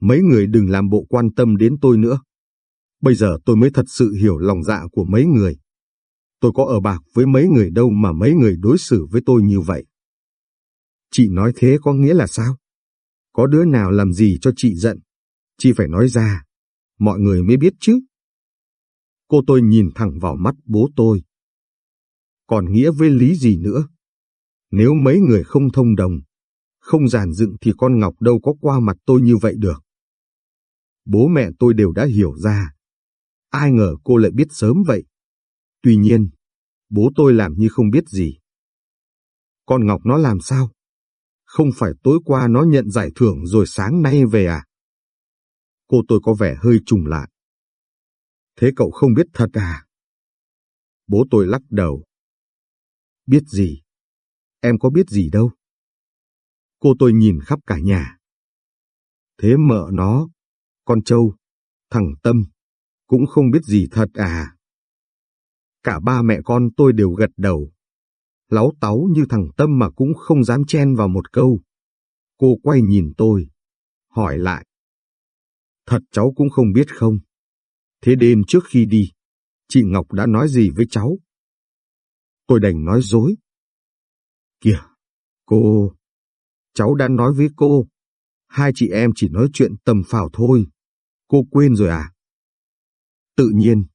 Mấy người đừng làm bộ quan tâm đến tôi nữa. Bây giờ tôi mới thật sự hiểu lòng dạ của mấy người. Tôi có ở bạc với mấy người đâu mà mấy người đối xử với tôi như vậy. Chị nói thế có nghĩa là sao? Có đứa nào làm gì cho chị giận? Chị phải nói ra, mọi người mới biết chứ. Cô tôi nhìn thẳng vào mắt bố tôi. Còn nghĩa với lý gì nữa? Nếu mấy người không thông đồng, không giàn dựng thì con Ngọc đâu có qua mặt tôi như vậy được. Bố mẹ tôi đều đã hiểu ra. Ai ngờ cô lại biết sớm vậy. Tuy nhiên, bố tôi làm như không biết gì. Con Ngọc nó làm sao? Không phải tối qua nó nhận giải thưởng rồi sáng nay về à? Cô tôi có vẻ hơi trùng lại. Thế cậu không biết thật à? Bố tôi lắc đầu. Biết gì? Em có biết gì đâu. Cô tôi nhìn khắp cả nhà. Thế mợ nó, con trâu, thằng Tâm, cũng không biết gì thật à? Cả ba mẹ con tôi đều gật đầu. láo táu như thằng Tâm mà cũng không dám chen vào một câu. Cô quay nhìn tôi, hỏi lại. Thật cháu cũng không biết không? Thế đêm trước khi đi, chị Ngọc đã nói gì với cháu? Tôi đành nói dối. Kìa, cô, cháu đã nói với cô, hai chị em chỉ nói chuyện tầm phào thôi. Cô quên rồi à? Tự nhiên,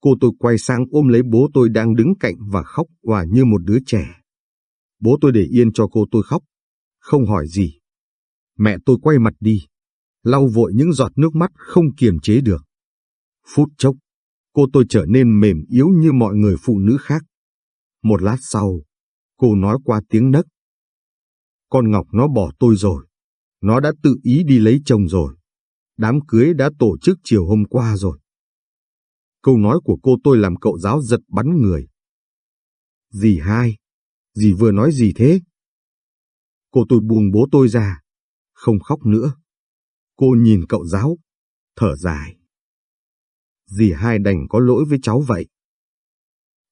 cô tôi quay sang ôm lấy bố tôi đang đứng cạnh và khóc hòa như một đứa trẻ. Bố tôi để yên cho cô tôi khóc, không hỏi gì. Mẹ tôi quay mặt đi, lau vội những giọt nước mắt không kiềm chế được. Phút chốc, cô tôi trở nên mềm yếu như mọi người phụ nữ khác. Một lát sau, cô nói qua tiếng nấc. Con Ngọc nó bỏ tôi rồi. Nó đã tự ý đi lấy chồng rồi. Đám cưới đã tổ chức chiều hôm qua rồi. Câu nói của cô tôi làm cậu giáo giật bắn người. Dì hai, dì vừa nói gì thế? Cô tôi buông bố tôi ra, không khóc nữa. Cô nhìn cậu giáo, thở dài. Dì hai đành có lỗi với cháu vậy.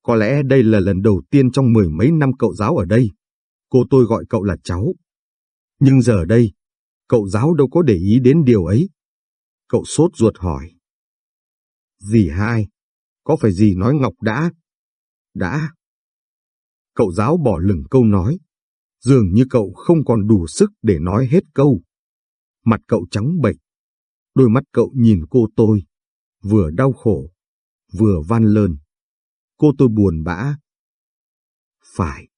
Có lẽ đây là lần đầu tiên trong mười mấy năm cậu giáo ở đây. Cô tôi gọi cậu là cháu. Nhưng giờ đây, cậu giáo đâu có để ý đến điều ấy. Cậu sốt ruột hỏi. Dì hai, có phải dì nói Ngọc đã? Đã. Cậu giáo bỏ lửng câu nói. Dường như cậu không còn đủ sức để nói hết câu. Mặt cậu trắng bệch. Đôi mắt cậu nhìn cô tôi, vừa đau khổ, vừa van lơn. Cô tôi buồn bã. Phải,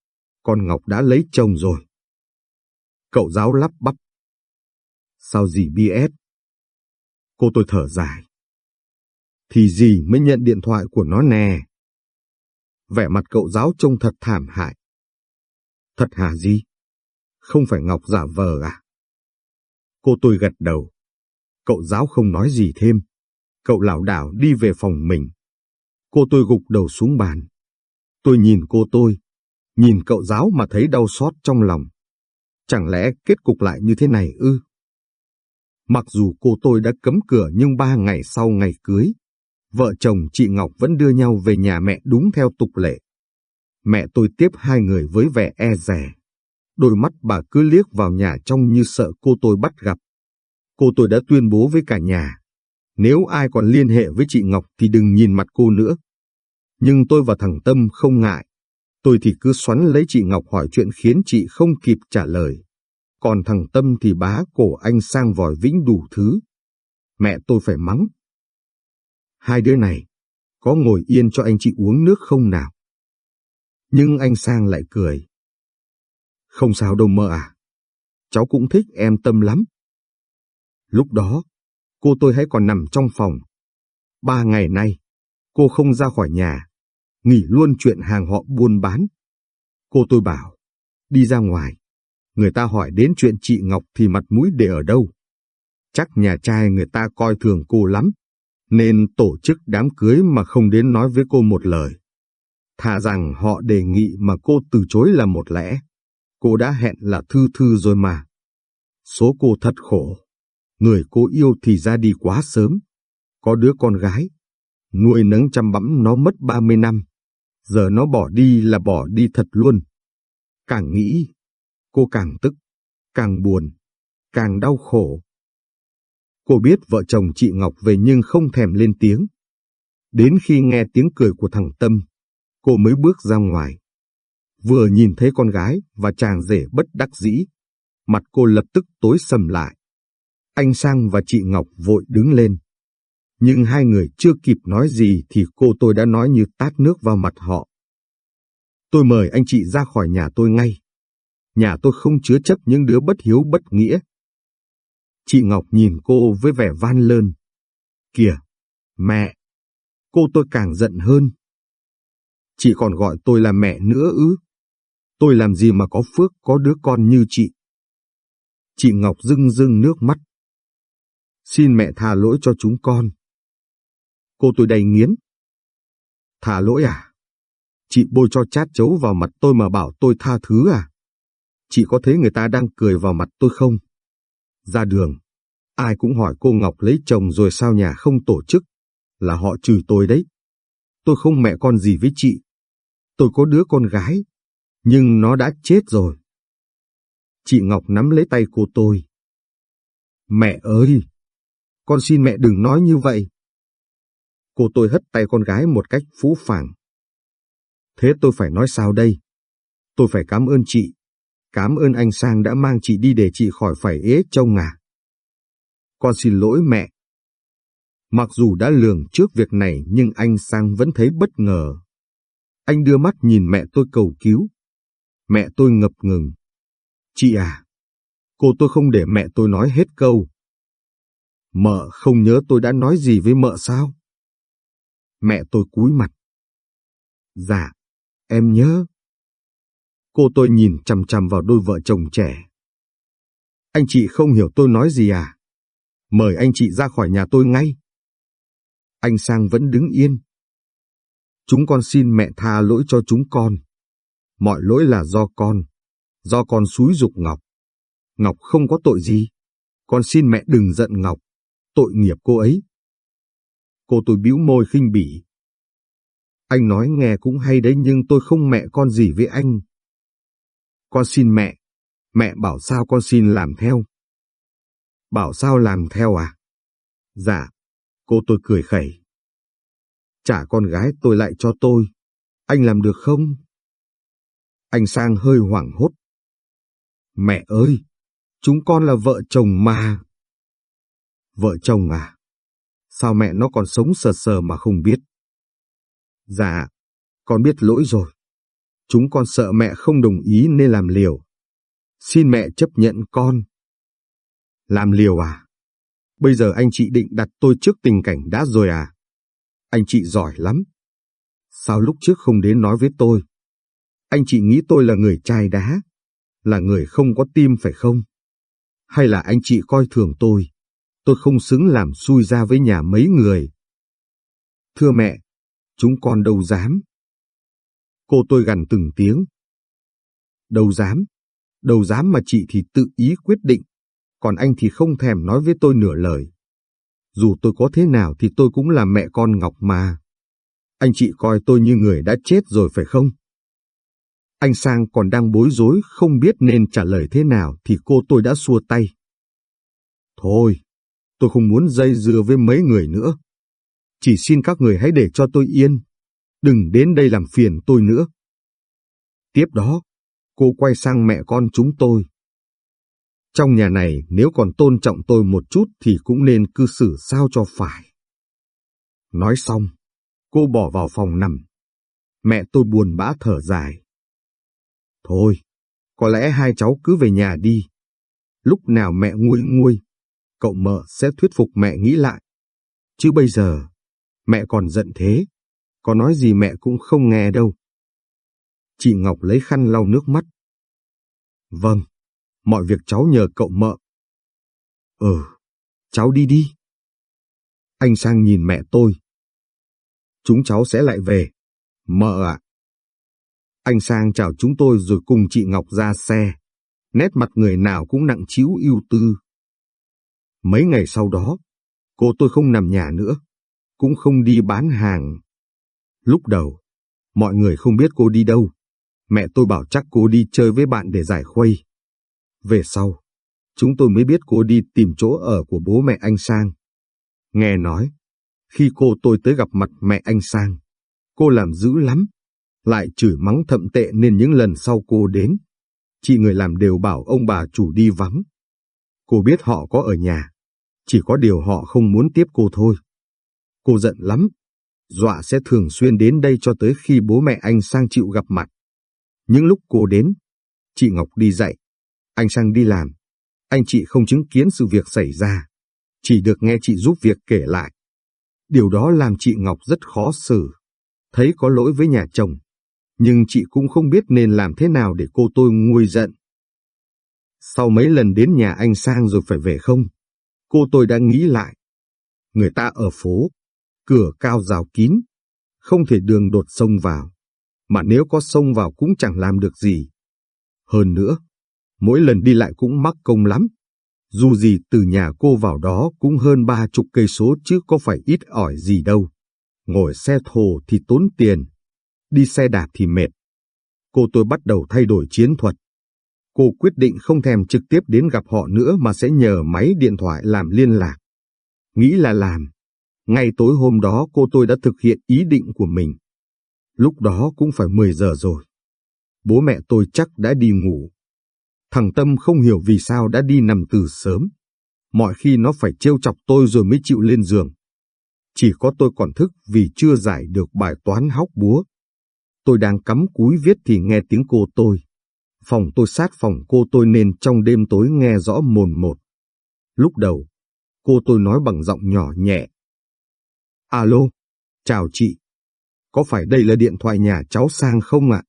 con Ngọc đã lấy chồng rồi. Cậu giáo lắp bắp. Sao gì BS? Cô tôi thở dài. Thì gì mới nhận điện thoại của nó nè. Vẻ mặt cậu giáo trông thật thảm hại. Thật hả gì? Không phải Ngọc giả vờ à? Cô tôi gật đầu. Cậu giáo không nói gì thêm. Cậu lảo đảo đi về phòng mình. Cô tôi gục đầu xuống bàn. Tôi nhìn cô tôi, nhìn cậu giáo mà thấy đau xót trong lòng. Chẳng lẽ kết cục lại như thế này ư? Mặc dù cô tôi đã cấm cửa nhưng ba ngày sau ngày cưới, vợ chồng chị Ngọc vẫn đưa nhau về nhà mẹ đúng theo tục lệ. Mẹ tôi tiếp hai người với vẻ e rè. Đôi mắt bà cứ liếc vào nhà trong như sợ cô tôi bắt gặp. Cô tôi đã tuyên bố với cả nhà. Nếu ai còn liên hệ với chị Ngọc thì đừng nhìn mặt cô nữa. Nhưng tôi và thằng Tâm không ngại. Tôi thì cứ xoắn lấy chị Ngọc hỏi chuyện khiến chị không kịp trả lời. Còn thằng Tâm thì bá cổ anh sang vòi vĩnh đủ thứ. Mẹ tôi phải mắng. Hai đứa này, có ngồi yên cho anh chị uống nước không nào? Nhưng anh Sang lại cười. Không sao đâu mơ à. Cháu cũng thích em Tâm lắm. Lúc đó, cô tôi hãy còn nằm trong phòng. Ba ngày nay, cô không ra khỏi nhà, nghỉ luôn chuyện hàng họ buôn bán. Cô tôi bảo, đi ra ngoài, người ta hỏi đến chuyện chị Ngọc thì mặt mũi để ở đâu. Chắc nhà trai người ta coi thường cô lắm, nên tổ chức đám cưới mà không đến nói với cô một lời. Thà rằng họ đề nghị mà cô từ chối là một lẽ. Cô đã hẹn là thư thư rồi mà. Số cô thật khổ. Người cô yêu thì ra đi quá sớm. Có đứa con gái. Nuôi nấng chăm bẵm nó mất 30 năm. Giờ nó bỏ đi là bỏ đi thật luôn. Càng nghĩ, cô càng tức, càng buồn, càng đau khổ. Cô biết vợ chồng chị Ngọc về nhưng không thèm lên tiếng. Đến khi nghe tiếng cười của thằng Tâm, cô mới bước ra ngoài. Vừa nhìn thấy con gái và chàng rể bất đắc dĩ, mặt cô lập tức tối sầm lại. Anh Sang và chị Ngọc vội đứng lên. Nhưng hai người chưa kịp nói gì thì cô tôi đã nói như tát nước vào mặt họ. Tôi mời anh chị ra khỏi nhà tôi ngay. Nhà tôi không chứa chấp những đứa bất hiếu bất nghĩa. Chị Ngọc nhìn cô với vẻ van lơn. Kìa, mẹ! Cô tôi càng giận hơn. Chị còn gọi tôi là mẹ nữa ư? Tôi làm gì mà có phước có đứa con như chị? Chị Ngọc rưng rưng nước mắt. Xin mẹ tha lỗi cho chúng con. Cô tôi đầy nghiến. Tha lỗi à? Chị bôi cho chát chấu vào mặt tôi mà bảo tôi tha thứ à? Chị có thấy người ta đang cười vào mặt tôi không? Ra đường, ai cũng hỏi cô Ngọc lấy chồng rồi sao nhà không tổ chức, là họ chửi tôi đấy. Tôi không mẹ con gì với chị. Tôi có đứa con gái, nhưng nó đã chết rồi. Chị Ngọc nắm lấy tay cô tôi. Mẹ ơi! Con xin mẹ đừng nói như vậy. Cô tôi hất tay con gái một cách phũ phàng. Thế tôi phải nói sao đây? Tôi phải cảm ơn chị. Cảm ơn anh Sang đã mang chị đi để chị khỏi phải ế trông à. Con xin lỗi mẹ. Mặc dù đã lường trước việc này nhưng anh Sang vẫn thấy bất ngờ. Anh đưa mắt nhìn mẹ tôi cầu cứu. Mẹ tôi ngập ngừng. Chị à, cô tôi không để mẹ tôi nói hết câu. Mợ không nhớ tôi đã nói gì với mợ sao? Mẹ tôi cúi mặt. Dạ, em nhớ. Cô tôi nhìn chằm chằm vào đôi vợ chồng trẻ. Anh chị không hiểu tôi nói gì à? Mời anh chị ra khỏi nhà tôi ngay. Anh Sang vẫn đứng yên. Chúng con xin mẹ tha lỗi cho chúng con. Mọi lỗi là do con. Do con xúi dục Ngọc. Ngọc không có tội gì. Con xin mẹ đừng giận Ngọc. Tội nghiệp cô ấy. Cô tôi bĩu môi khinh bỉ. Anh nói nghe cũng hay đấy nhưng tôi không mẹ con gì với anh. Con xin mẹ. Mẹ bảo sao con xin làm theo. Bảo sao làm theo à? Dạ. Cô tôi cười khẩy. Trả con gái tôi lại cho tôi. Anh làm được không? Anh Sang hơi hoảng hốt. Mẹ ơi, chúng con là vợ chồng mà. Vợ chồng à? Sao mẹ nó còn sống sờ sờ mà không biết? Dạ, con biết lỗi rồi. Chúng con sợ mẹ không đồng ý nên làm liều. Xin mẹ chấp nhận con. Làm liều à? Bây giờ anh chị định đặt tôi trước tình cảnh đã rồi à? Anh chị giỏi lắm. Sao lúc trước không đến nói với tôi? Anh chị nghĩ tôi là người trai đá, là người không có tim phải không? Hay là anh chị coi thường tôi? Tôi không xứng làm xui ra với nhà mấy người. Thưa mẹ, chúng con đâu dám. Cô tôi gằn từng tiếng. Đâu dám, đâu dám mà chị thì tự ý quyết định, còn anh thì không thèm nói với tôi nửa lời. Dù tôi có thế nào thì tôi cũng là mẹ con Ngọc mà. Anh chị coi tôi như người đã chết rồi phải không? Anh Sang còn đang bối rối không biết nên trả lời thế nào thì cô tôi đã xua tay. Thôi, tôi không muốn dây dưa với mấy người nữa. Chỉ xin các người hãy để cho tôi yên. Đừng đến đây làm phiền tôi nữa. Tiếp đó, cô quay sang mẹ con chúng tôi. Trong nhà này nếu còn tôn trọng tôi một chút thì cũng nên cư xử sao cho phải. Nói xong, cô bỏ vào phòng nằm. Mẹ tôi buồn bã thở dài. Thôi, có lẽ hai cháu cứ về nhà đi. Lúc nào mẹ nguôi nguôi, cậu mợ sẽ thuyết phục mẹ nghĩ lại. Chứ bây giờ, mẹ còn giận thế, có nói gì mẹ cũng không nghe đâu. Chị Ngọc lấy khăn lau nước mắt. Vâng, mọi việc cháu nhờ cậu mợ. Ừ, cháu đi đi. Anh sang nhìn mẹ tôi. Chúng cháu sẽ lại về. Mợ ạ. Anh sang chào chúng tôi rồi cùng chị Ngọc ra xe. Nét mặt người nào cũng nặng chiếu ưu tư. Mấy ngày sau đó, cô tôi không nằm nhà nữa, cũng không đi bán hàng. Lúc đầu, mọi người không biết cô đi đâu. Mẹ tôi bảo chắc cô đi chơi với bạn để giải khuây. Về sau, chúng tôi mới biết cô đi tìm chỗ ở của bố mẹ anh Sang. Nghe nói, khi cô tôi tới gặp mặt mẹ anh Sang, cô làm dữ lắm, lại chửi mắng thậm tệ nên những lần sau cô đến, chị người làm đều bảo ông bà chủ đi vắng. Cô biết họ có ở nhà, chỉ có điều họ không muốn tiếp cô thôi. Cô giận lắm, dọa sẽ thường xuyên đến đây cho tới khi bố mẹ anh Sang chịu gặp mặt. Những lúc cô đến, chị Ngọc đi dạy, anh Sang đi làm, anh chị không chứng kiến sự việc xảy ra, chỉ được nghe chị giúp việc kể lại. Điều đó làm chị Ngọc rất khó xử, thấy có lỗi với nhà chồng, nhưng chị cũng không biết nên làm thế nào để cô tôi nguôi giận. Sau mấy lần đến nhà anh Sang rồi phải về không, cô tôi đã nghĩ lại. Người ta ở phố, cửa cao rào kín, không thể đường đột sông vào, mà nếu có sông vào cũng chẳng làm được gì. Hơn nữa, mỗi lần đi lại cũng mắc công lắm. Dù gì từ nhà cô vào đó cũng hơn ba chục cây số chứ có phải ít ỏi gì đâu. Ngồi xe thồ thì tốn tiền, đi xe đạp thì mệt. Cô tôi bắt đầu thay đổi chiến thuật. Cô quyết định không thèm trực tiếp đến gặp họ nữa mà sẽ nhờ máy điện thoại làm liên lạc. Nghĩ là làm. Ngay tối hôm đó cô tôi đã thực hiện ý định của mình. Lúc đó cũng phải 10 giờ rồi. Bố mẹ tôi chắc đã đi ngủ. Thằng Tâm không hiểu vì sao đã đi nằm từ sớm. Mọi khi nó phải trêu chọc tôi rồi mới chịu lên giường. Chỉ có tôi còn thức vì chưa giải được bài toán hóc búa. Tôi đang cắm cúi viết thì nghe tiếng cô tôi. Phòng tôi sát phòng cô tôi nên trong đêm tối nghe rõ mồn một. Lúc đầu, cô tôi nói bằng giọng nhỏ nhẹ. Alo, chào chị. Có phải đây là điện thoại nhà cháu Sang không ạ?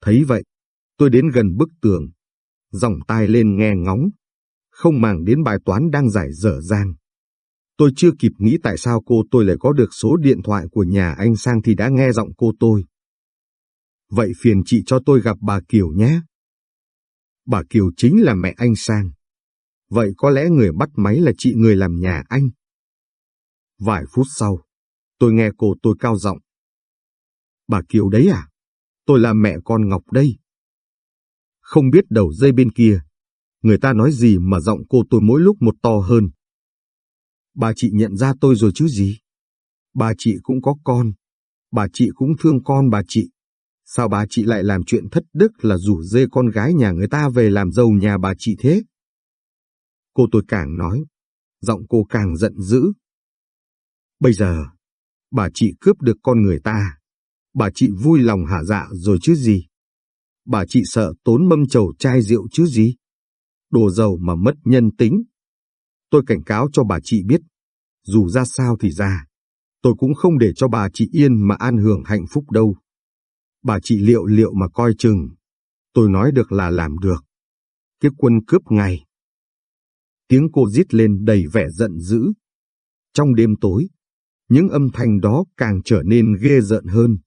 Thấy vậy, tôi đến gần bức tường, dòng tai lên nghe ngóng, không màng đến bài toán đang giải dở dang. Tôi chưa kịp nghĩ tại sao cô tôi lại có được số điện thoại của nhà anh Sang thì đã nghe giọng cô tôi. Vậy phiền chị cho tôi gặp bà Kiều nhé. Bà Kiều chính là mẹ anh Sang. Vậy có lẽ người bắt máy là chị người làm nhà anh. Vài phút sau, tôi nghe cô tôi cao giọng. Bà Kiều đấy à? Tôi là mẹ con Ngọc đây. Không biết đầu dây bên kia, người ta nói gì mà giọng cô tôi mỗi lúc một to hơn. Bà chị nhận ra tôi rồi chứ gì? Bà chị cũng có con, bà chị cũng thương con bà chị. Sao bà chị lại làm chuyện thất đức là rủ dê con gái nhà người ta về làm dâu nhà bà chị thế? Cô tôi càng nói, giọng cô càng giận dữ. Bây giờ, bà chị cướp được con người ta. Bà chị vui lòng hạ dạ rồi chứ gì? Bà chị sợ tốn mâm chầu chai rượu chứ gì? Đồ giàu mà mất nhân tính. Tôi cảnh cáo cho bà chị biết, dù ra sao thì ra, tôi cũng không để cho bà chị yên mà an hưởng hạnh phúc đâu. Bà chị liệu liệu mà coi chừng, tôi nói được là làm được. Cái quân cướp ngay. Tiếng cô rít lên đầy vẻ giận dữ. Trong đêm tối, những âm thanh đó càng trở nên ghê rợn hơn.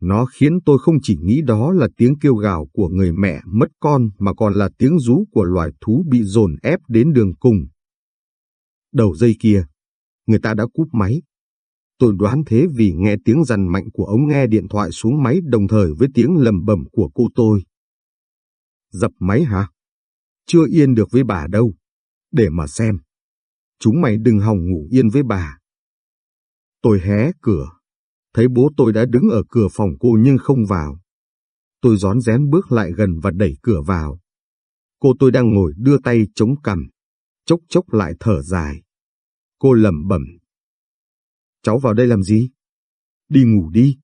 Nó khiến tôi không chỉ nghĩ đó là tiếng kêu gào của người mẹ mất con mà còn là tiếng rú của loài thú bị dồn ép đến đường cùng. Đầu dây kia, người ta đã cúp máy. Tôi đoán thế vì nghe tiếng rằn mạnh của ống nghe điện thoại xuống máy đồng thời với tiếng lầm bầm của cô tôi. Dập máy hả? Chưa yên được với bà đâu. Để mà xem. Chúng mày đừng hòng ngủ yên với bà. Tôi hé cửa. Thấy bố tôi đã đứng ở cửa phòng cô nhưng không vào. Tôi gión rén bước lại gần và đẩy cửa vào. Cô tôi đang ngồi đưa tay chống cằm, chốc chốc lại thở dài. Cô lẩm bẩm. Cháu vào đây làm gì? Đi ngủ đi.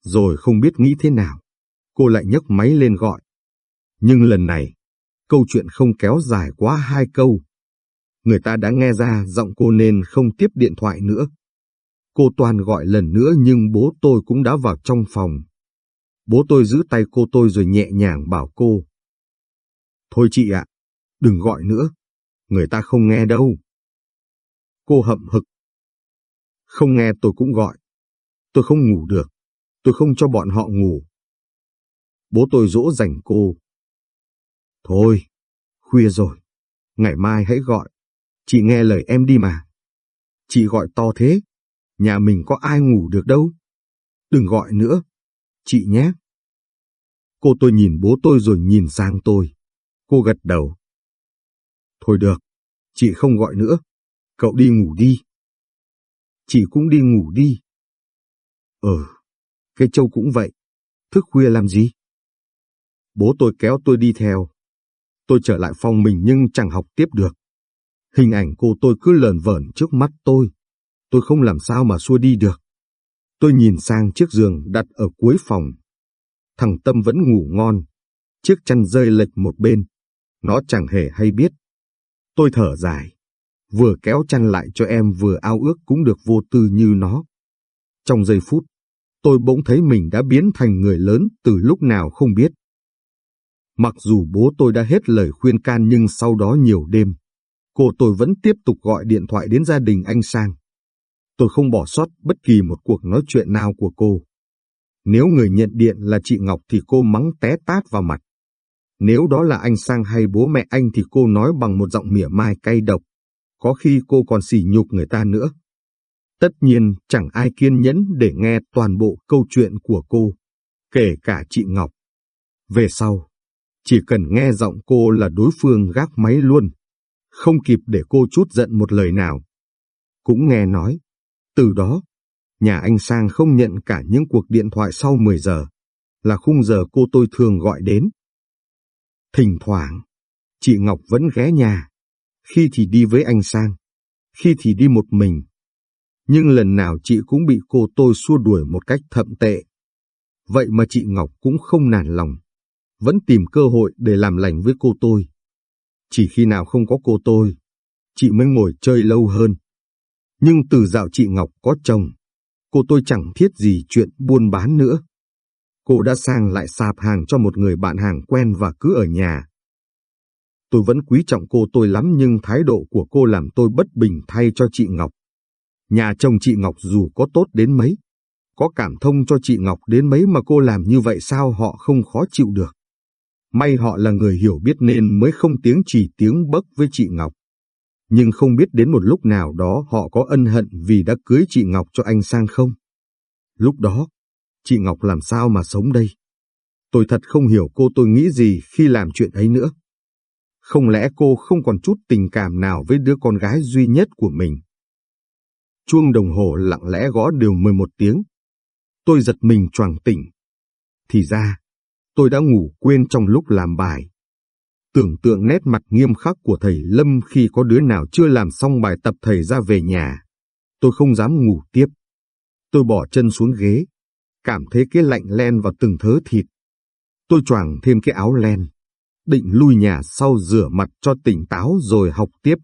Rồi không biết nghĩ thế nào, cô lại nhấc máy lên gọi. Nhưng lần này, câu chuyện không kéo dài quá hai câu. Người ta đã nghe ra giọng cô nên không tiếp điện thoại nữa. Cô Toàn gọi lần nữa nhưng bố tôi cũng đã vào trong phòng. Bố tôi giữ tay cô tôi rồi nhẹ nhàng bảo cô. Thôi chị ạ, đừng gọi nữa, người ta không nghe đâu. Cô hậm hực. Không nghe tôi cũng gọi. Tôi không ngủ được. Tôi không cho bọn họ ngủ. Bố tôi dỗ dành cô. Thôi, khuya rồi. Ngày mai hãy gọi. Chị nghe lời em đi mà. Chị gọi to thế. Nhà mình có ai ngủ được đâu. Đừng gọi nữa. Chị nhé. Cô tôi nhìn bố tôi rồi nhìn sang tôi. Cô gật đầu. Thôi được, chị không gọi nữa. Cậu đi ngủ đi. Chị cũng đi ngủ đi. Ờ, cái châu cũng vậy. Thức khuya làm gì? Bố tôi kéo tôi đi theo. Tôi trở lại phòng mình nhưng chẳng học tiếp được. Hình ảnh cô tôi cứ lờn vởn trước mắt tôi. Tôi không làm sao mà xua đi được. Tôi nhìn sang chiếc giường đặt ở cuối phòng. Thằng Tâm vẫn ngủ ngon. Chiếc chăn rơi lệch một bên. Nó chẳng hề hay biết. Tôi thở dài vừa kéo chăn lại cho em vừa ao ước cũng được vô tư như nó. Trong giây phút, tôi bỗng thấy mình đã biến thành người lớn từ lúc nào không biết. Mặc dù bố tôi đã hết lời khuyên can nhưng sau đó nhiều đêm, cô tôi vẫn tiếp tục gọi điện thoại đến gia đình anh Sang. Tôi không bỏ sót bất kỳ một cuộc nói chuyện nào của cô. Nếu người nhận điện là chị Ngọc thì cô mắng té tát vào mặt. Nếu đó là anh Sang hay bố mẹ anh thì cô nói bằng một giọng mỉa mai cay độc có khi cô còn sỉ nhục người ta nữa. Tất nhiên chẳng ai kiên nhẫn để nghe toàn bộ câu chuyện của cô, kể cả chị Ngọc. Về sau, chỉ cần nghe giọng cô là đối phương gác máy luôn, không kịp để cô chút giận một lời nào. Cũng nghe nói, từ đó, nhà anh Sang không nhận cả những cuộc điện thoại sau 10 giờ, là khung giờ cô tôi thường gọi đến. Thỉnh thoảng, chị Ngọc vẫn ghé nhà, khi thì đi với anh Sang, khi thì đi một mình. Nhưng lần nào chị cũng bị cô tôi xua đuổi một cách thậm tệ. Vậy mà chị Ngọc cũng không nản lòng, vẫn tìm cơ hội để làm lành với cô tôi. Chỉ khi nào không có cô tôi, chị mới ngồi chơi lâu hơn. Nhưng từ dạo chị Ngọc có chồng, cô tôi chẳng thiết gì chuyện buôn bán nữa. Cô đã sang lại sạp hàng cho một người bạn hàng quen và cứ ở nhà. Tôi vẫn quý trọng cô tôi lắm nhưng thái độ của cô làm tôi bất bình thay cho chị Ngọc. Nhà chồng chị Ngọc dù có tốt đến mấy, có cảm thông cho chị Ngọc đến mấy mà cô làm như vậy sao họ không khó chịu được. May họ là người hiểu biết nên mới không tiếng chỉ tiếng bấc với chị Ngọc. Nhưng không biết đến một lúc nào đó họ có ân hận vì đã cưới chị Ngọc cho anh sang không? Lúc đó, chị Ngọc làm sao mà sống đây? Tôi thật không hiểu cô tôi nghĩ gì khi làm chuyện ấy nữa. Không lẽ cô không còn chút tình cảm nào với đứa con gái duy nhất của mình? Chuông đồng hồ lặng lẽ gõ đều 11 tiếng. Tôi giật mình choàng tỉnh, Thì ra, tôi đã ngủ quên trong lúc làm bài. Tưởng tượng nét mặt nghiêm khắc của thầy Lâm khi có đứa nào chưa làm xong bài tập thầy ra về nhà. Tôi không dám ngủ tiếp. Tôi bỏ chân xuống ghế, cảm thấy cái lạnh len vào từng thớ thịt. Tôi choàng thêm cái áo len, định lui nhà sau rửa mặt cho tỉnh táo rồi học tiếp.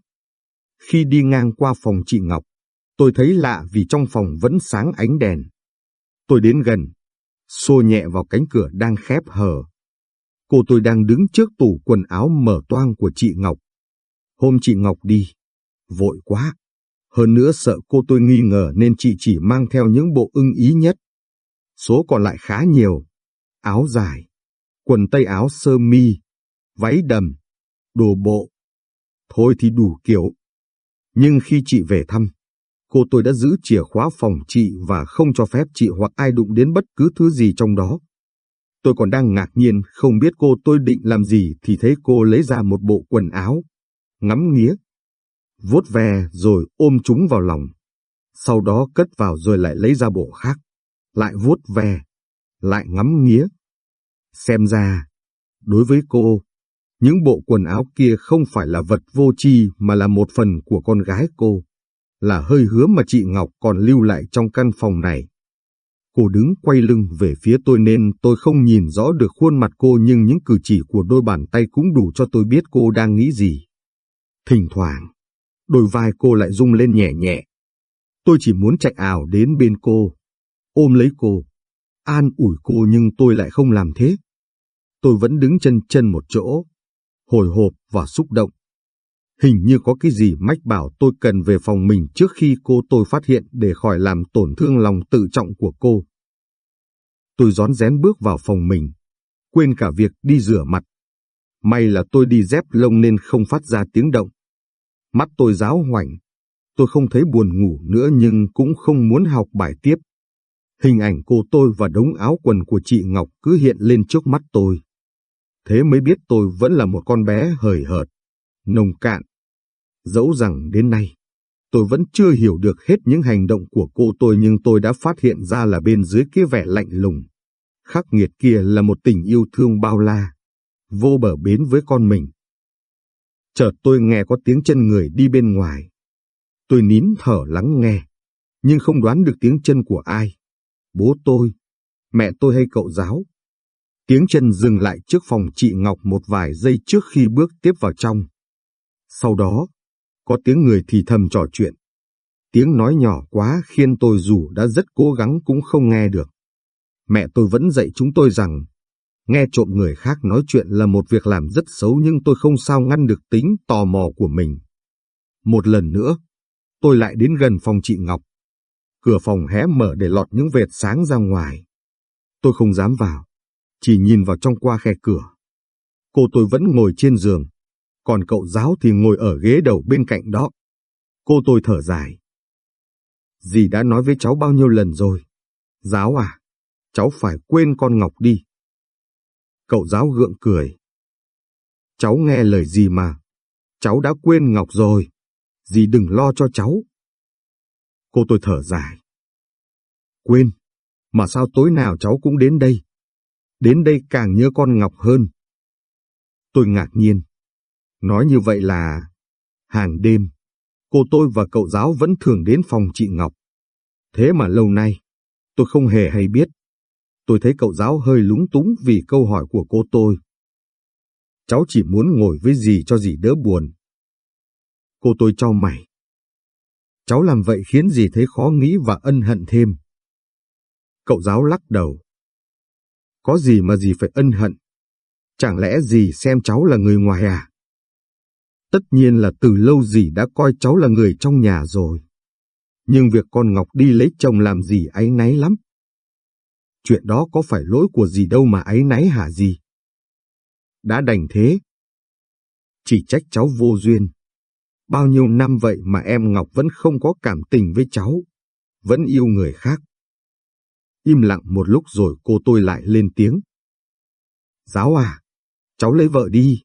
Khi đi ngang qua phòng chị Ngọc, tôi thấy lạ vì trong phòng vẫn sáng ánh đèn. Tôi đến gần, xô nhẹ vào cánh cửa đang khép hờ. Cô tôi đang đứng trước tủ quần áo mở toang của chị Ngọc. Hôm chị Ngọc đi, vội quá. Hơn nữa sợ cô tôi nghi ngờ nên chị chỉ mang theo những bộ ưng ý nhất. Số còn lại khá nhiều. Áo dài, quần tây áo sơ mi, váy đầm, đồ bộ. Thôi thì đủ kiểu. Nhưng khi chị về thăm, cô tôi đã giữ chìa khóa phòng chị và không cho phép chị hoặc ai đụng đến bất cứ thứ gì trong đó. Tôi còn đang ngạc nhiên không biết cô tôi định làm gì thì thấy cô lấy ra một bộ quần áo, ngắm nghía, vuốt ve rồi ôm chúng vào lòng. Sau đó cất vào rồi lại lấy ra bộ khác, lại vuốt ve, lại ngắm nghía. Xem ra, đối với cô, những bộ quần áo kia không phải là vật vô tri mà là một phần của con gái cô, là hơi hứa mà chị Ngọc còn lưu lại trong căn phòng này. Cô đứng quay lưng về phía tôi nên tôi không nhìn rõ được khuôn mặt cô nhưng những cử chỉ của đôi bàn tay cũng đủ cho tôi biết cô đang nghĩ gì. Thỉnh thoảng, đôi vai cô lại rung lên nhẹ nhẹ. Tôi chỉ muốn chạy ảo đến bên cô, ôm lấy cô, an ủi cô nhưng tôi lại không làm thế. Tôi vẫn đứng chân chân một chỗ, hồi hộp và xúc động. Hình như có cái gì mách bảo tôi cần về phòng mình trước khi cô tôi phát hiện để khỏi làm tổn thương lòng tự trọng của cô. Tôi rón rén bước vào phòng mình, quên cả việc đi rửa mặt. May là tôi đi dép lông nên không phát ra tiếng động. Mắt tôi giáo hoảnh. Tôi không thấy buồn ngủ nữa nhưng cũng không muốn học bài tiếp. Hình ảnh cô tôi và đống áo quần của chị Ngọc cứ hiện lên trước mắt tôi. Thế mới biết tôi vẫn là một con bé hời hợt, nồng cạn, Dẫu rằng đến nay, tôi vẫn chưa hiểu được hết những hành động của cô tôi nhưng tôi đã phát hiện ra là bên dưới kia vẻ lạnh lùng. Khắc nghiệt kia là một tình yêu thương bao la, vô bờ bến với con mình. Chợt tôi nghe có tiếng chân người đi bên ngoài. Tôi nín thở lắng nghe, nhưng không đoán được tiếng chân của ai. Bố tôi, mẹ tôi hay cậu giáo. Tiếng chân dừng lại trước phòng chị Ngọc một vài giây trước khi bước tiếp vào trong. Sau đó, có tiếng người thì thầm trò chuyện. Tiếng nói nhỏ quá khiến tôi dù đã rất cố gắng cũng không nghe được. Mẹ tôi vẫn dạy chúng tôi rằng, nghe trộm người khác nói chuyện là một việc làm rất xấu nhưng tôi không sao ngăn được tính tò mò của mình. Một lần nữa, tôi lại đến gần phòng chị Ngọc. Cửa phòng hé mở để lọt những vệt sáng ra ngoài. Tôi không dám vào, chỉ nhìn vào trong qua khe cửa. Cô tôi vẫn ngồi trên giường, còn cậu giáo thì ngồi ở ghế đầu bên cạnh đó. Cô tôi thở dài. Dì đã nói với cháu bao nhiêu lần rồi. Giáo à, cháu phải quên con Ngọc đi. Cậu giáo gượng cười. Cháu nghe lời gì mà. Cháu đã quên Ngọc rồi. Dì đừng lo cho cháu. Cô tôi thở dài. Quên, mà sao tối nào cháu cũng đến đây? Đến đây càng nhớ con Ngọc hơn. Tôi ngạc nhiên. Nói như vậy là, hàng đêm, cô tôi và cậu giáo vẫn thường đến phòng chị Ngọc. Thế mà lâu nay, tôi không hề hay biết. Tôi thấy cậu giáo hơi lúng túng vì câu hỏi của cô tôi. Cháu chỉ muốn ngồi với dì cho dì đỡ buồn. Cô tôi cho mày. Cháu làm vậy khiến dì thấy khó nghĩ và ân hận thêm. Cậu giáo lắc đầu. Có gì mà dì phải ân hận? Chẳng lẽ dì xem cháu là người ngoài à? Tất nhiên là từ lâu dì đã coi cháu là người trong nhà rồi. Nhưng việc con Ngọc đi lấy chồng làm gì áy náy lắm. Chuyện đó có phải lỗi của dì đâu mà áy náy hả dì? Đã đành thế. Chỉ trách cháu vô duyên. Bao nhiêu năm vậy mà em Ngọc vẫn không có cảm tình với cháu. Vẫn yêu người khác. Im lặng một lúc rồi cô tôi lại lên tiếng. Giáo à, cháu lấy vợ đi.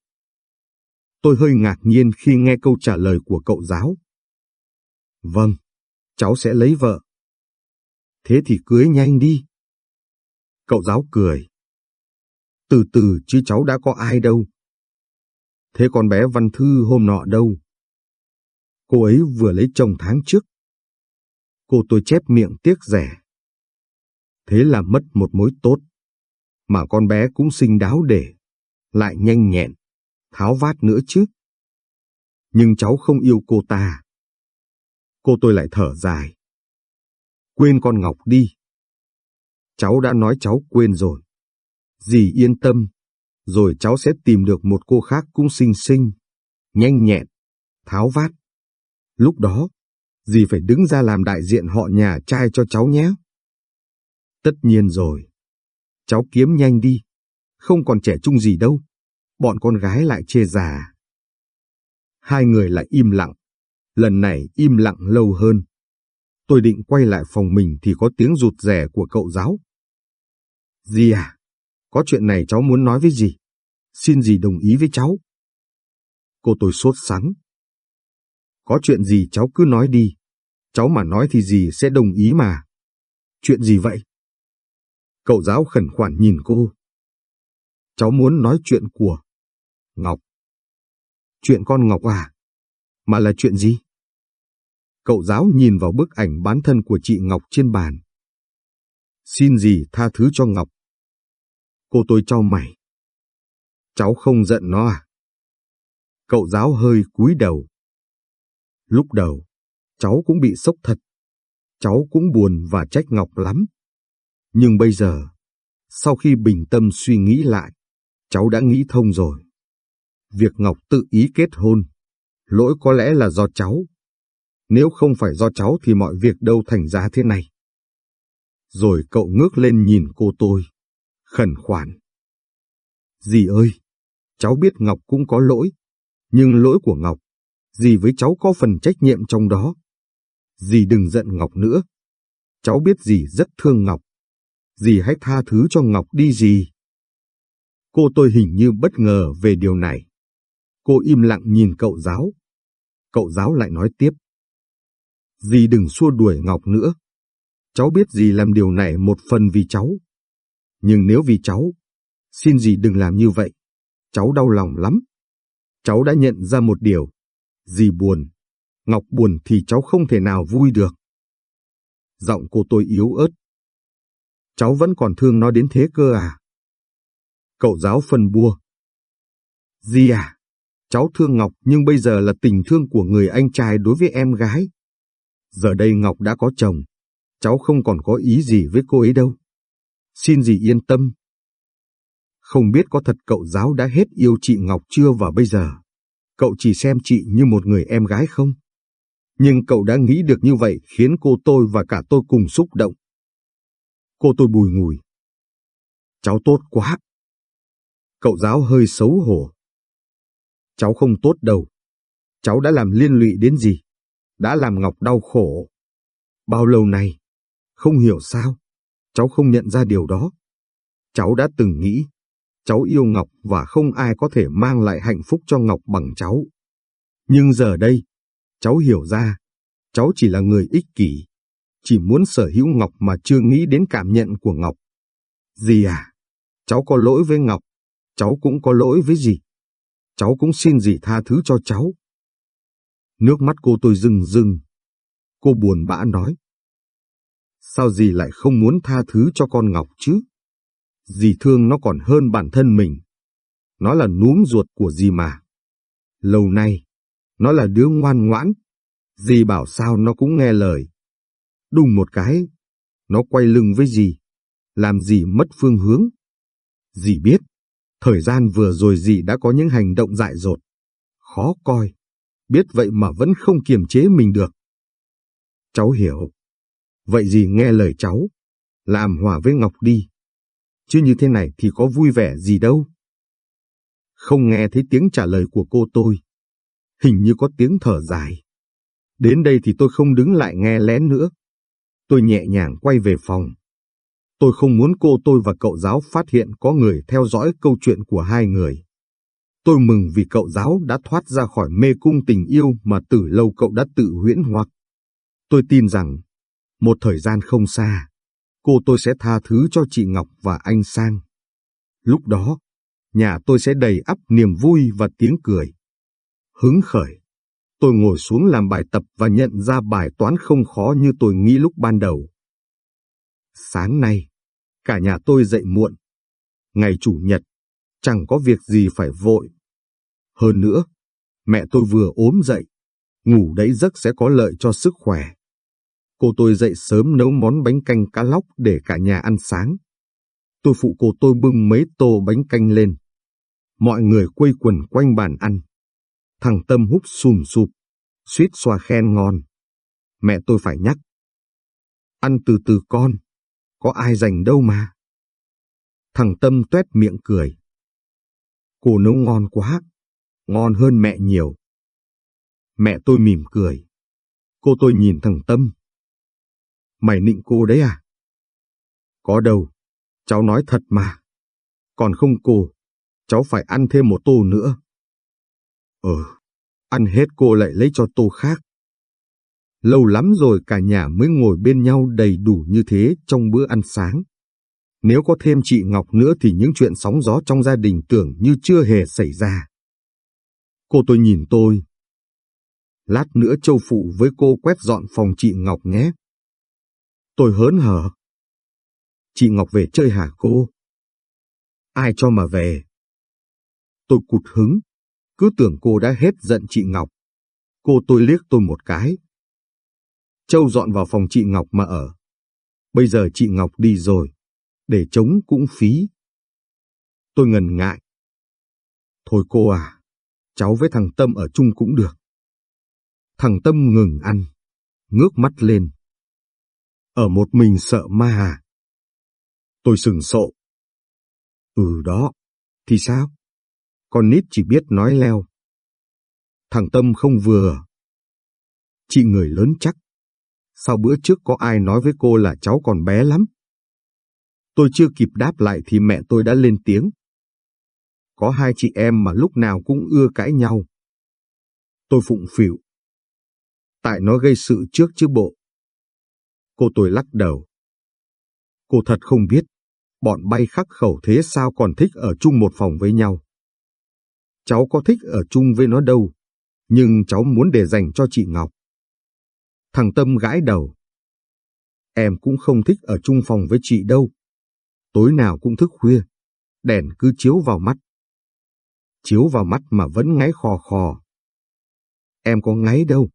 Tôi hơi ngạc nhiên khi nghe câu trả lời của cậu giáo. Vâng, cháu sẽ lấy vợ. Thế thì cưới nhanh đi. Cậu giáo cười. Từ từ chứ cháu đã có ai đâu. Thế con bé Văn Thư hôm nọ đâu? Cô ấy vừa lấy chồng tháng trước. Cô tôi chép miệng tiếc rẻ. Thế là mất một mối tốt. Mà con bé cũng xinh đáo để, lại nhanh nhẹn, tháo vát nữa chứ. Nhưng cháu không yêu cô ta. Cô tôi lại thở dài. Quên con Ngọc đi. Cháu đã nói cháu quên rồi. Dì yên tâm, rồi cháu sẽ tìm được một cô khác cũng xinh xinh, nhanh nhẹn, tháo vát. Lúc đó, dì phải đứng ra làm đại diện họ nhà trai cho cháu nhé. Tất nhiên rồi. Cháu kiếm nhanh đi, không còn trẻ trung gì đâu. Bọn con gái lại chê già. Hai người lại im lặng. Lần này im lặng lâu hơn. Tôi định quay lại phòng mình thì có tiếng rụt rẻ của cậu giáo. Dì à, có chuyện này cháu muốn nói với dì. Xin dì đồng ý với cháu. Cô tôi sốt sắng. Có chuyện gì cháu cứ nói đi. Cháu mà nói thì dì sẽ đồng ý mà. Chuyện gì vậy? Cậu giáo khẩn khoản nhìn cô. Cháu muốn nói chuyện của Ngọc. Chuyện con Ngọc à? Mà là chuyện gì? Cậu giáo nhìn vào bức ảnh bán thân của chị Ngọc trên bàn. Xin gì tha thứ cho Ngọc. Cô tôi cho mày. Cháu không giận nó à? Cậu giáo hơi cúi đầu. Lúc đầu, cháu cũng bị sốc thật. Cháu cũng buồn và trách Ngọc lắm. Nhưng bây giờ, sau khi bình tâm suy nghĩ lại, cháu đã nghĩ thông rồi. Việc Ngọc tự ý kết hôn, lỗi có lẽ là do cháu. Nếu không phải do cháu thì mọi việc đâu thành ra thế này. Rồi cậu ngước lên nhìn cô tôi, khẩn khoản. Dì ơi, cháu biết Ngọc cũng có lỗi, nhưng lỗi của Ngọc, dì với cháu có phần trách nhiệm trong đó. Dì đừng giận Ngọc nữa. Cháu biết dì rất thương Ngọc. Dì hãy tha thứ cho Ngọc đi dì. Cô tôi hình như bất ngờ về điều này. Cô im lặng nhìn cậu giáo. Cậu giáo lại nói tiếp. Dì đừng xua đuổi Ngọc nữa. Cháu biết dì làm điều này một phần vì cháu. Nhưng nếu vì cháu, xin dì đừng làm như vậy. Cháu đau lòng lắm. Cháu đã nhận ra một điều. Dì buồn. Ngọc buồn thì cháu không thể nào vui được. Giọng cô tôi yếu ớt. Cháu vẫn còn thương nó đến thế cơ à? Cậu giáo phân bua. Dì à, cháu thương Ngọc nhưng bây giờ là tình thương của người anh trai đối với em gái. Giờ đây Ngọc đã có chồng, cháu không còn có ý gì với cô ấy đâu. Xin dì yên tâm. Không biết có thật cậu giáo đã hết yêu chị Ngọc chưa và bây giờ, cậu chỉ xem chị như một người em gái không? Nhưng cậu đã nghĩ được như vậy khiến cô tôi và cả tôi cùng xúc động. Cô tôi bùi ngùi. Cháu tốt quá. Cậu giáo hơi xấu hổ. Cháu không tốt đâu. Cháu đã làm liên lụy đến gì? Đã làm Ngọc đau khổ. Bao lâu nay? Không hiểu sao? Cháu không nhận ra điều đó. Cháu đã từng nghĩ, cháu yêu Ngọc và không ai có thể mang lại hạnh phúc cho Ngọc bằng cháu. Nhưng giờ đây, cháu hiểu ra, cháu chỉ là người ích kỷ, chỉ muốn sở hữu Ngọc mà chưa nghĩ đến cảm nhận của Ngọc. gì à, cháu có lỗi với Ngọc, cháu cũng có lỗi với gì? Cháu cũng xin dì tha thứ cho cháu. Nước mắt cô tôi rưng rưng. Cô buồn bã nói. Sao dì lại không muốn tha thứ cho con Ngọc chứ? Dì thương nó còn hơn bản thân mình. Nó là núm ruột của dì mà. Lâu nay, nó là đứa ngoan ngoãn. Dì bảo sao nó cũng nghe lời. Đùng một cái, nó quay lưng với dì, làm dì mất phương hướng. Dì biết, thời gian vừa rồi dì đã có những hành động dại dột, khó coi, biết vậy mà vẫn không kiềm chế mình được. Cháu hiểu. Vậy dì nghe lời cháu, làm hòa với Ngọc đi. Chứ như thế này thì có vui vẻ gì đâu. Không nghe thấy tiếng trả lời của cô tôi. Hình như có tiếng thở dài. Đến đây thì tôi không đứng lại nghe lén nữa. Tôi nhẹ nhàng quay về phòng. Tôi không muốn cô tôi và cậu giáo phát hiện có người theo dõi câu chuyện của hai người. Tôi mừng vì cậu giáo đã thoát ra khỏi mê cung tình yêu mà từ lâu cậu đã tự huyễn hoặc. Tôi tin rằng, một thời gian không xa, cô tôi sẽ tha thứ cho chị Ngọc và anh Sang. Lúc đó, nhà tôi sẽ đầy ắp niềm vui và tiếng cười. Hứng khởi, tôi ngồi xuống làm bài tập và nhận ra bài toán không khó như tôi nghĩ lúc ban đầu. Sáng nay, cả nhà tôi dậy muộn. Ngày Chủ nhật, chẳng có việc gì phải vội. Hơn nữa, mẹ tôi vừa ốm dậy, ngủ đấy giấc sẽ có lợi cho sức khỏe. Cô tôi dậy sớm nấu món bánh canh cá lóc để cả nhà ăn sáng. Tôi phụ cô tôi bưng mấy tô bánh canh lên. Mọi người quây quần quanh bàn ăn. Thằng Tâm hút sùm sụp, suýt xoa khen ngon. Mẹ tôi phải nhắc. Ăn từ từ con, có ai dành đâu mà. Thằng Tâm tuét miệng cười. Cô nấu ngon quá, ngon hơn mẹ nhiều. Mẹ tôi mỉm cười. Cô tôi nhìn thằng Tâm. Mày nịnh cô đấy à? Có đâu, cháu nói thật mà. Còn không cô, cháu phải ăn thêm một tô nữa. Ờ, ăn hết cô lại lấy cho tô khác. Lâu lắm rồi cả nhà mới ngồi bên nhau đầy đủ như thế trong bữa ăn sáng. Nếu có thêm chị Ngọc nữa thì những chuyện sóng gió trong gia đình tưởng như chưa hề xảy ra. Cô tôi nhìn tôi. Lát nữa Châu Phụ với cô quét dọn phòng chị Ngọc nhé. Tôi hớn hở. Chị Ngọc về chơi hả cô? Ai cho mà về? Tôi cụt hứng, cứ tưởng cô đã hết giận chị Ngọc. Cô tôi liếc tôi một cái. Châu dọn vào phòng chị Ngọc mà ở. Bây giờ chị Ngọc đi rồi, để trống cũng phí. Tôi ngần ngại. Thôi cô à, cháu với thằng Tâm ở chung cũng được. Thằng Tâm ngừng ăn, ngước mắt lên. Ở một mình sợ ma à? Tôi sừng sộ. Ừ đó, thì sao? Con nít chỉ biết nói leo. Thằng Tâm không vừa. Chị người lớn chắc. Sao bữa trước có ai nói với cô là cháu còn bé lắm? Tôi chưa kịp đáp lại thì mẹ tôi đã lên tiếng. Có hai chị em mà lúc nào cũng ưa cãi nhau. Tôi phụng phịu. Tại nó gây sự trước chứ bộ. Cô tôi lắc đầu. Cô thật không biết, bọn bay khắc khẩu thế sao còn thích ở chung một phòng với nhau. Cháu có thích ở chung với nó đâu, nhưng cháu muốn để dành cho chị Ngọc. Thằng Tâm gãi đầu. Em cũng không thích ở chung phòng với chị đâu. Tối nào cũng thức khuya, đèn cứ chiếu vào mắt. Chiếu vào mắt mà vẫn ngáy khò khò. Em có ngáy đâu,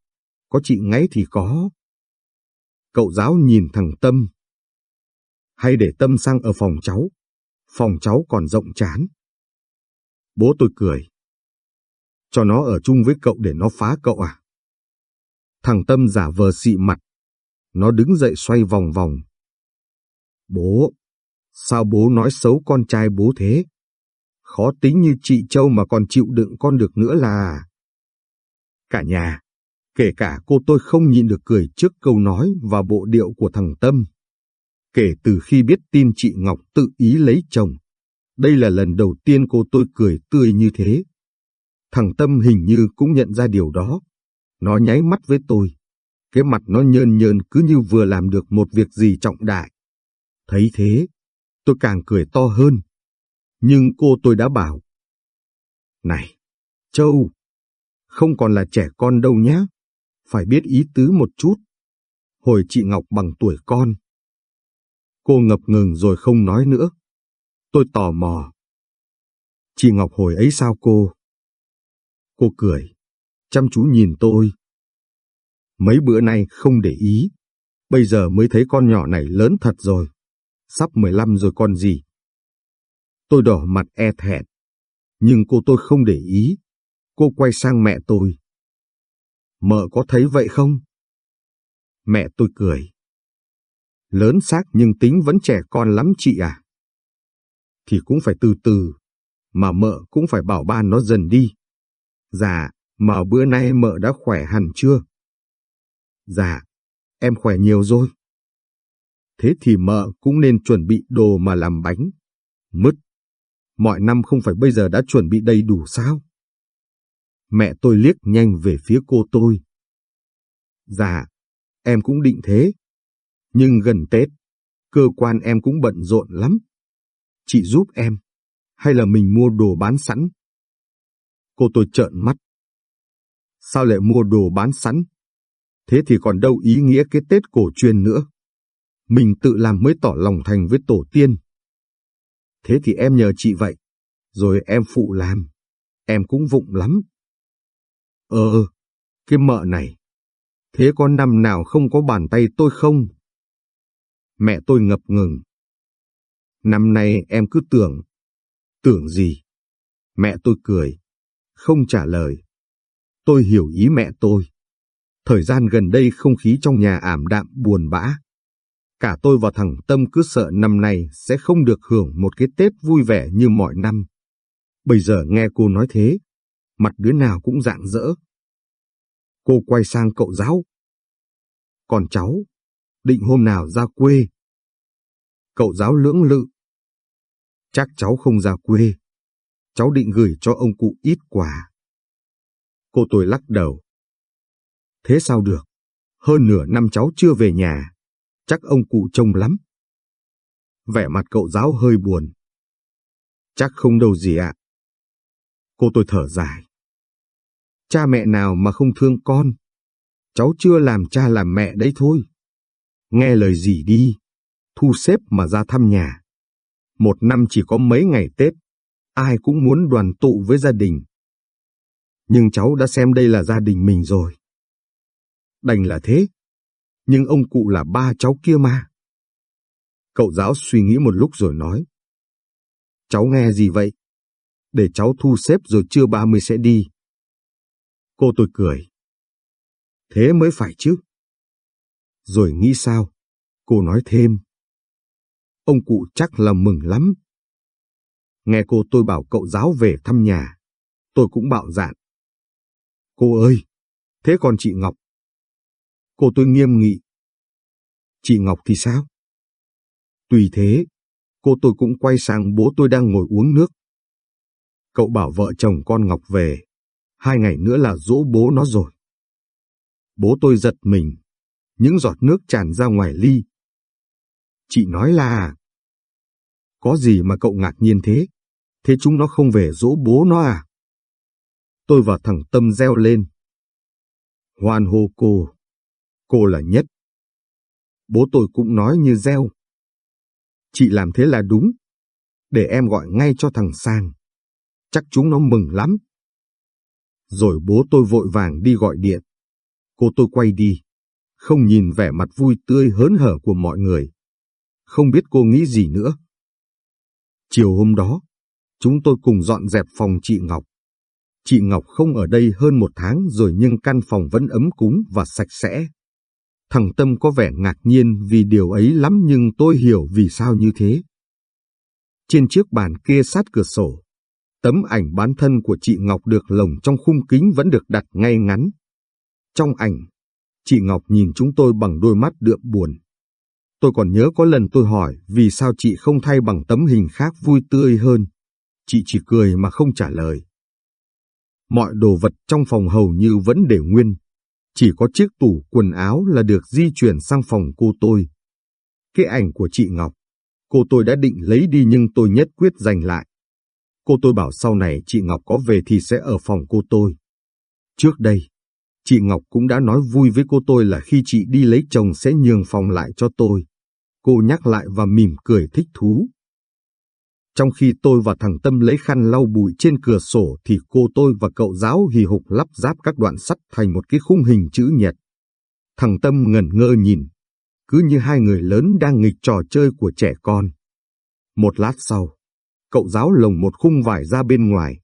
có chị ngáy thì có. Cậu giáo nhìn thằng Tâm. Hay để Tâm sang ở phòng cháu, phòng cháu còn rộng chán. Bố tôi cười. Cho nó ở chung với cậu để nó phá cậu à? Thằng Tâm giả vờ xị mặt. Nó đứng dậy xoay vòng vòng. Bố, sao bố nói xấu con trai bố thế? Khó tính như chị Châu mà còn chịu đựng con được nữa là... Cả nhà, kể cả cô tôi không nhịn được cười trước câu nói và bộ điệu của thằng Tâm. Kể từ khi biết tin chị Ngọc tự ý lấy chồng, đây là lần đầu tiên cô tôi cười tươi như thế. Thằng Tâm hình như cũng nhận ra điều đó. Nó nháy mắt với tôi. Cái mặt nó nhơn nhơn cứ như vừa làm được một việc gì trọng đại. Thấy thế, tôi càng cười to hơn. Nhưng cô tôi đã bảo. Này, Châu, không còn là trẻ con đâu nhé. Phải biết ý tứ một chút. Hồi chị Ngọc bằng tuổi con. Cô ngập ngừng rồi không nói nữa. Tôi tò mò. Chị Ngọc hồi ấy sao cô? Cô cười, chăm chú nhìn tôi. Mấy bữa nay không để ý, bây giờ mới thấy con nhỏ này lớn thật rồi. Sắp 15 rồi con gì. Tôi đỏ mặt e thẹn, nhưng cô tôi không để ý. Cô quay sang mẹ tôi. Mợ có thấy vậy không? Mẹ tôi cười. Lớn xác nhưng tính vẫn trẻ con lắm chị à. Thì cũng phải từ từ, mà mợ cũng phải bảo ban nó dần đi. Dạ, mà bữa nay mợ đã khỏe hẳn chưa? Dạ, em khỏe nhiều rồi. Thế thì mợ cũng nên chuẩn bị đồ mà làm bánh. Mứt, mọi năm không phải bây giờ đã chuẩn bị đầy đủ sao? Mẹ tôi liếc nhanh về phía cô tôi. Dạ, em cũng định thế. Nhưng gần Tết, cơ quan em cũng bận rộn lắm. Chị giúp em, hay là mình mua đồ bán sẵn? Cô tôi trợn mắt. Sao lại mua đồ bán sẵn? Thế thì còn đâu ý nghĩa cái Tết cổ truyền nữa. Mình tự làm mới tỏ lòng thành với tổ tiên. Thế thì em nhờ chị vậy, rồi em phụ làm. Em cũng vụng lắm. Ờ, cái mợ này. Thế có năm nào không có bàn tay tôi không? Mẹ tôi ngập ngừng. Năm nay em cứ tưởng. Tưởng gì? Mẹ tôi cười. Không trả lời. Tôi hiểu ý mẹ tôi. Thời gian gần đây không khí trong nhà ảm đạm buồn bã. Cả tôi và thằng Tâm cứ sợ năm nay sẽ không được hưởng một cái Tết vui vẻ như mọi năm. Bây giờ nghe cô nói thế, mặt đứa nào cũng rạng rỡ. Cô quay sang cậu giáo. Còn cháu, định hôm nào ra quê? Cậu giáo lưỡng lự. Chắc cháu không ra quê. Cháu định gửi cho ông cụ ít quà. Cô tôi lắc đầu. Thế sao được? Hơn nửa năm cháu chưa về nhà. Chắc ông cụ trông lắm. Vẻ mặt cậu giáo hơi buồn. Chắc không đâu gì ạ. Cô tôi thở dài. Cha mẹ nào mà không thương con? Cháu chưa làm cha làm mẹ đấy thôi. Nghe lời gì đi, thu xếp mà ra thăm nhà. Một năm chỉ có mấy ngày Tết, ai cũng muốn đoàn tụ với gia đình. Nhưng cháu đã xem đây là gia đình mình rồi. Đành là thế, nhưng ông cụ là ba cháu kia mà. Cậu giáo suy nghĩ một lúc rồi nói. Cháu nghe gì vậy? Để cháu thu xếp rồi trưa ba mươi sẽ đi. Cô tôi cười. Thế mới phải chứ. Rồi nghĩ sao? Cô nói thêm. Ông cụ chắc là mừng lắm. Nghe cô tôi bảo cậu giáo về thăm nhà. Tôi cũng bạo dạn. Cô ơi, thế còn chị Ngọc? Cô tôi nghiêm nghị. Chị Ngọc thì sao? Tùy thế, cô tôi cũng quay sang bố tôi đang ngồi uống nước. Cậu bảo vợ chồng con Ngọc về, hai ngày nữa là dỗ bố nó rồi. Bố tôi giật mình, những giọt nước tràn ra ngoài ly. Chị nói là... Có gì mà cậu ngạc nhiên thế? Thế chúng nó không về dỗ bố nó à? Tôi và thằng Tâm reo lên. Hoan hô cô, cô là nhất. Bố tôi cũng nói như reo. Chị làm thế là đúng. Để em gọi ngay cho thằng Sang. Chắc chúng nó mừng lắm. Rồi bố tôi vội vàng đi gọi điện. Cô tôi quay đi, không nhìn vẻ mặt vui tươi hớn hở của mọi người. Không biết cô nghĩ gì nữa. Chiều hôm đó, chúng tôi cùng dọn dẹp phòng chị Ngọc. Chị Ngọc không ở đây hơn một tháng rồi nhưng căn phòng vẫn ấm cúng và sạch sẽ. Thằng Tâm có vẻ ngạc nhiên vì điều ấy lắm nhưng tôi hiểu vì sao như thế. Trên chiếc bàn kia sát cửa sổ, tấm ảnh bán thân của chị Ngọc được lồng trong khung kính vẫn được đặt ngay ngắn. Trong ảnh, chị Ngọc nhìn chúng tôi bằng đôi mắt đượm buồn. Tôi còn nhớ có lần tôi hỏi vì sao chị không thay bằng tấm hình khác vui tươi hơn. Chị chỉ cười mà không trả lời. Mọi đồ vật trong phòng hầu như vẫn để nguyên. Chỉ có chiếc tủ quần áo là được di chuyển sang phòng cô tôi. Cái ảnh của chị Ngọc, cô tôi đã định lấy đi nhưng tôi nhất quyết giành lại. Cô tôi bảo sau này chị Ngọc có về thì sẽ ở phòng cô tôi. Trước đây, chị Ngọc cũng đã nói vui với cô tôi là khi chị đi lấy chồng sẽ nhường phòng lại cho tôi. Cô nhắc lại và mỉm cười thích thú. Trong khi tôi và thằng Tâm lấy khăn lau bụi trên cửa sổ thì cô tôi và cậu giáo hì hục lắp ráp các đoạn sắt thành một cái khung hình chữ nhật. Thằng Tâm ngẩn ngơ nhìn, cứ như hai người lớn đang nghịch trò chơi của trẻ con. Một lát sau, cậu giáo lồng một khung vải ra bên ngoài.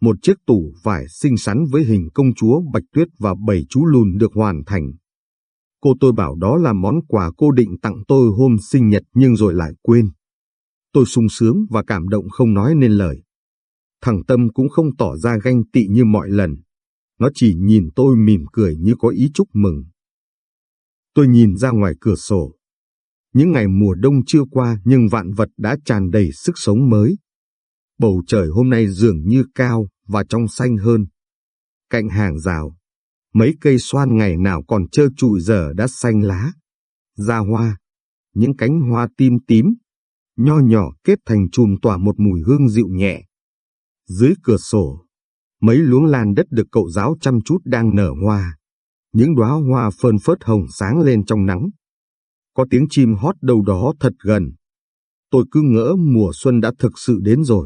Một chiếc tủ vải xinh xắn với hình công chúa Bạch Tuyết và bảy chú lùn được hoàn thành. Cô tôi bảo đó là món quà cô định tặng tôi hôm sinh nhật nhưng rồi lại quên. Tôi sung sướng và cảm động không nói nên lời. Thằng Tâm cũng không tỏ ra ganh tị như mọi lần. Nó chỉ nhìn tôi mỉm cười như có ý chúc mừng. Tôi nhìn ra ngoài cửa sổ. Những ngày mùa đông chưa qua nhưng vạn vật đã tràn đầy sức sống mới. Bầu trời hôm nay dường như cao và trong xanh hơn. Cạnh hàng rào, mấy cây xoan ngày nào còn trơ trụi giờ đã xanh lá, ra hoa, những cánh hoa tim tím nho nhỏ kết thành chùm tỏa một mùi hương dịu nhẹ. Dưới cửa sổ, mấy luống lan đất được cậu giáo chăm chút đang nở hoa. Những đóa hoa phơn phớt hồng sáng lên trong nắng. Có tiếng chim hót đâu đó thật gần. Tôi cứ ngỡ mùa xuân đã thực sự đến rồi.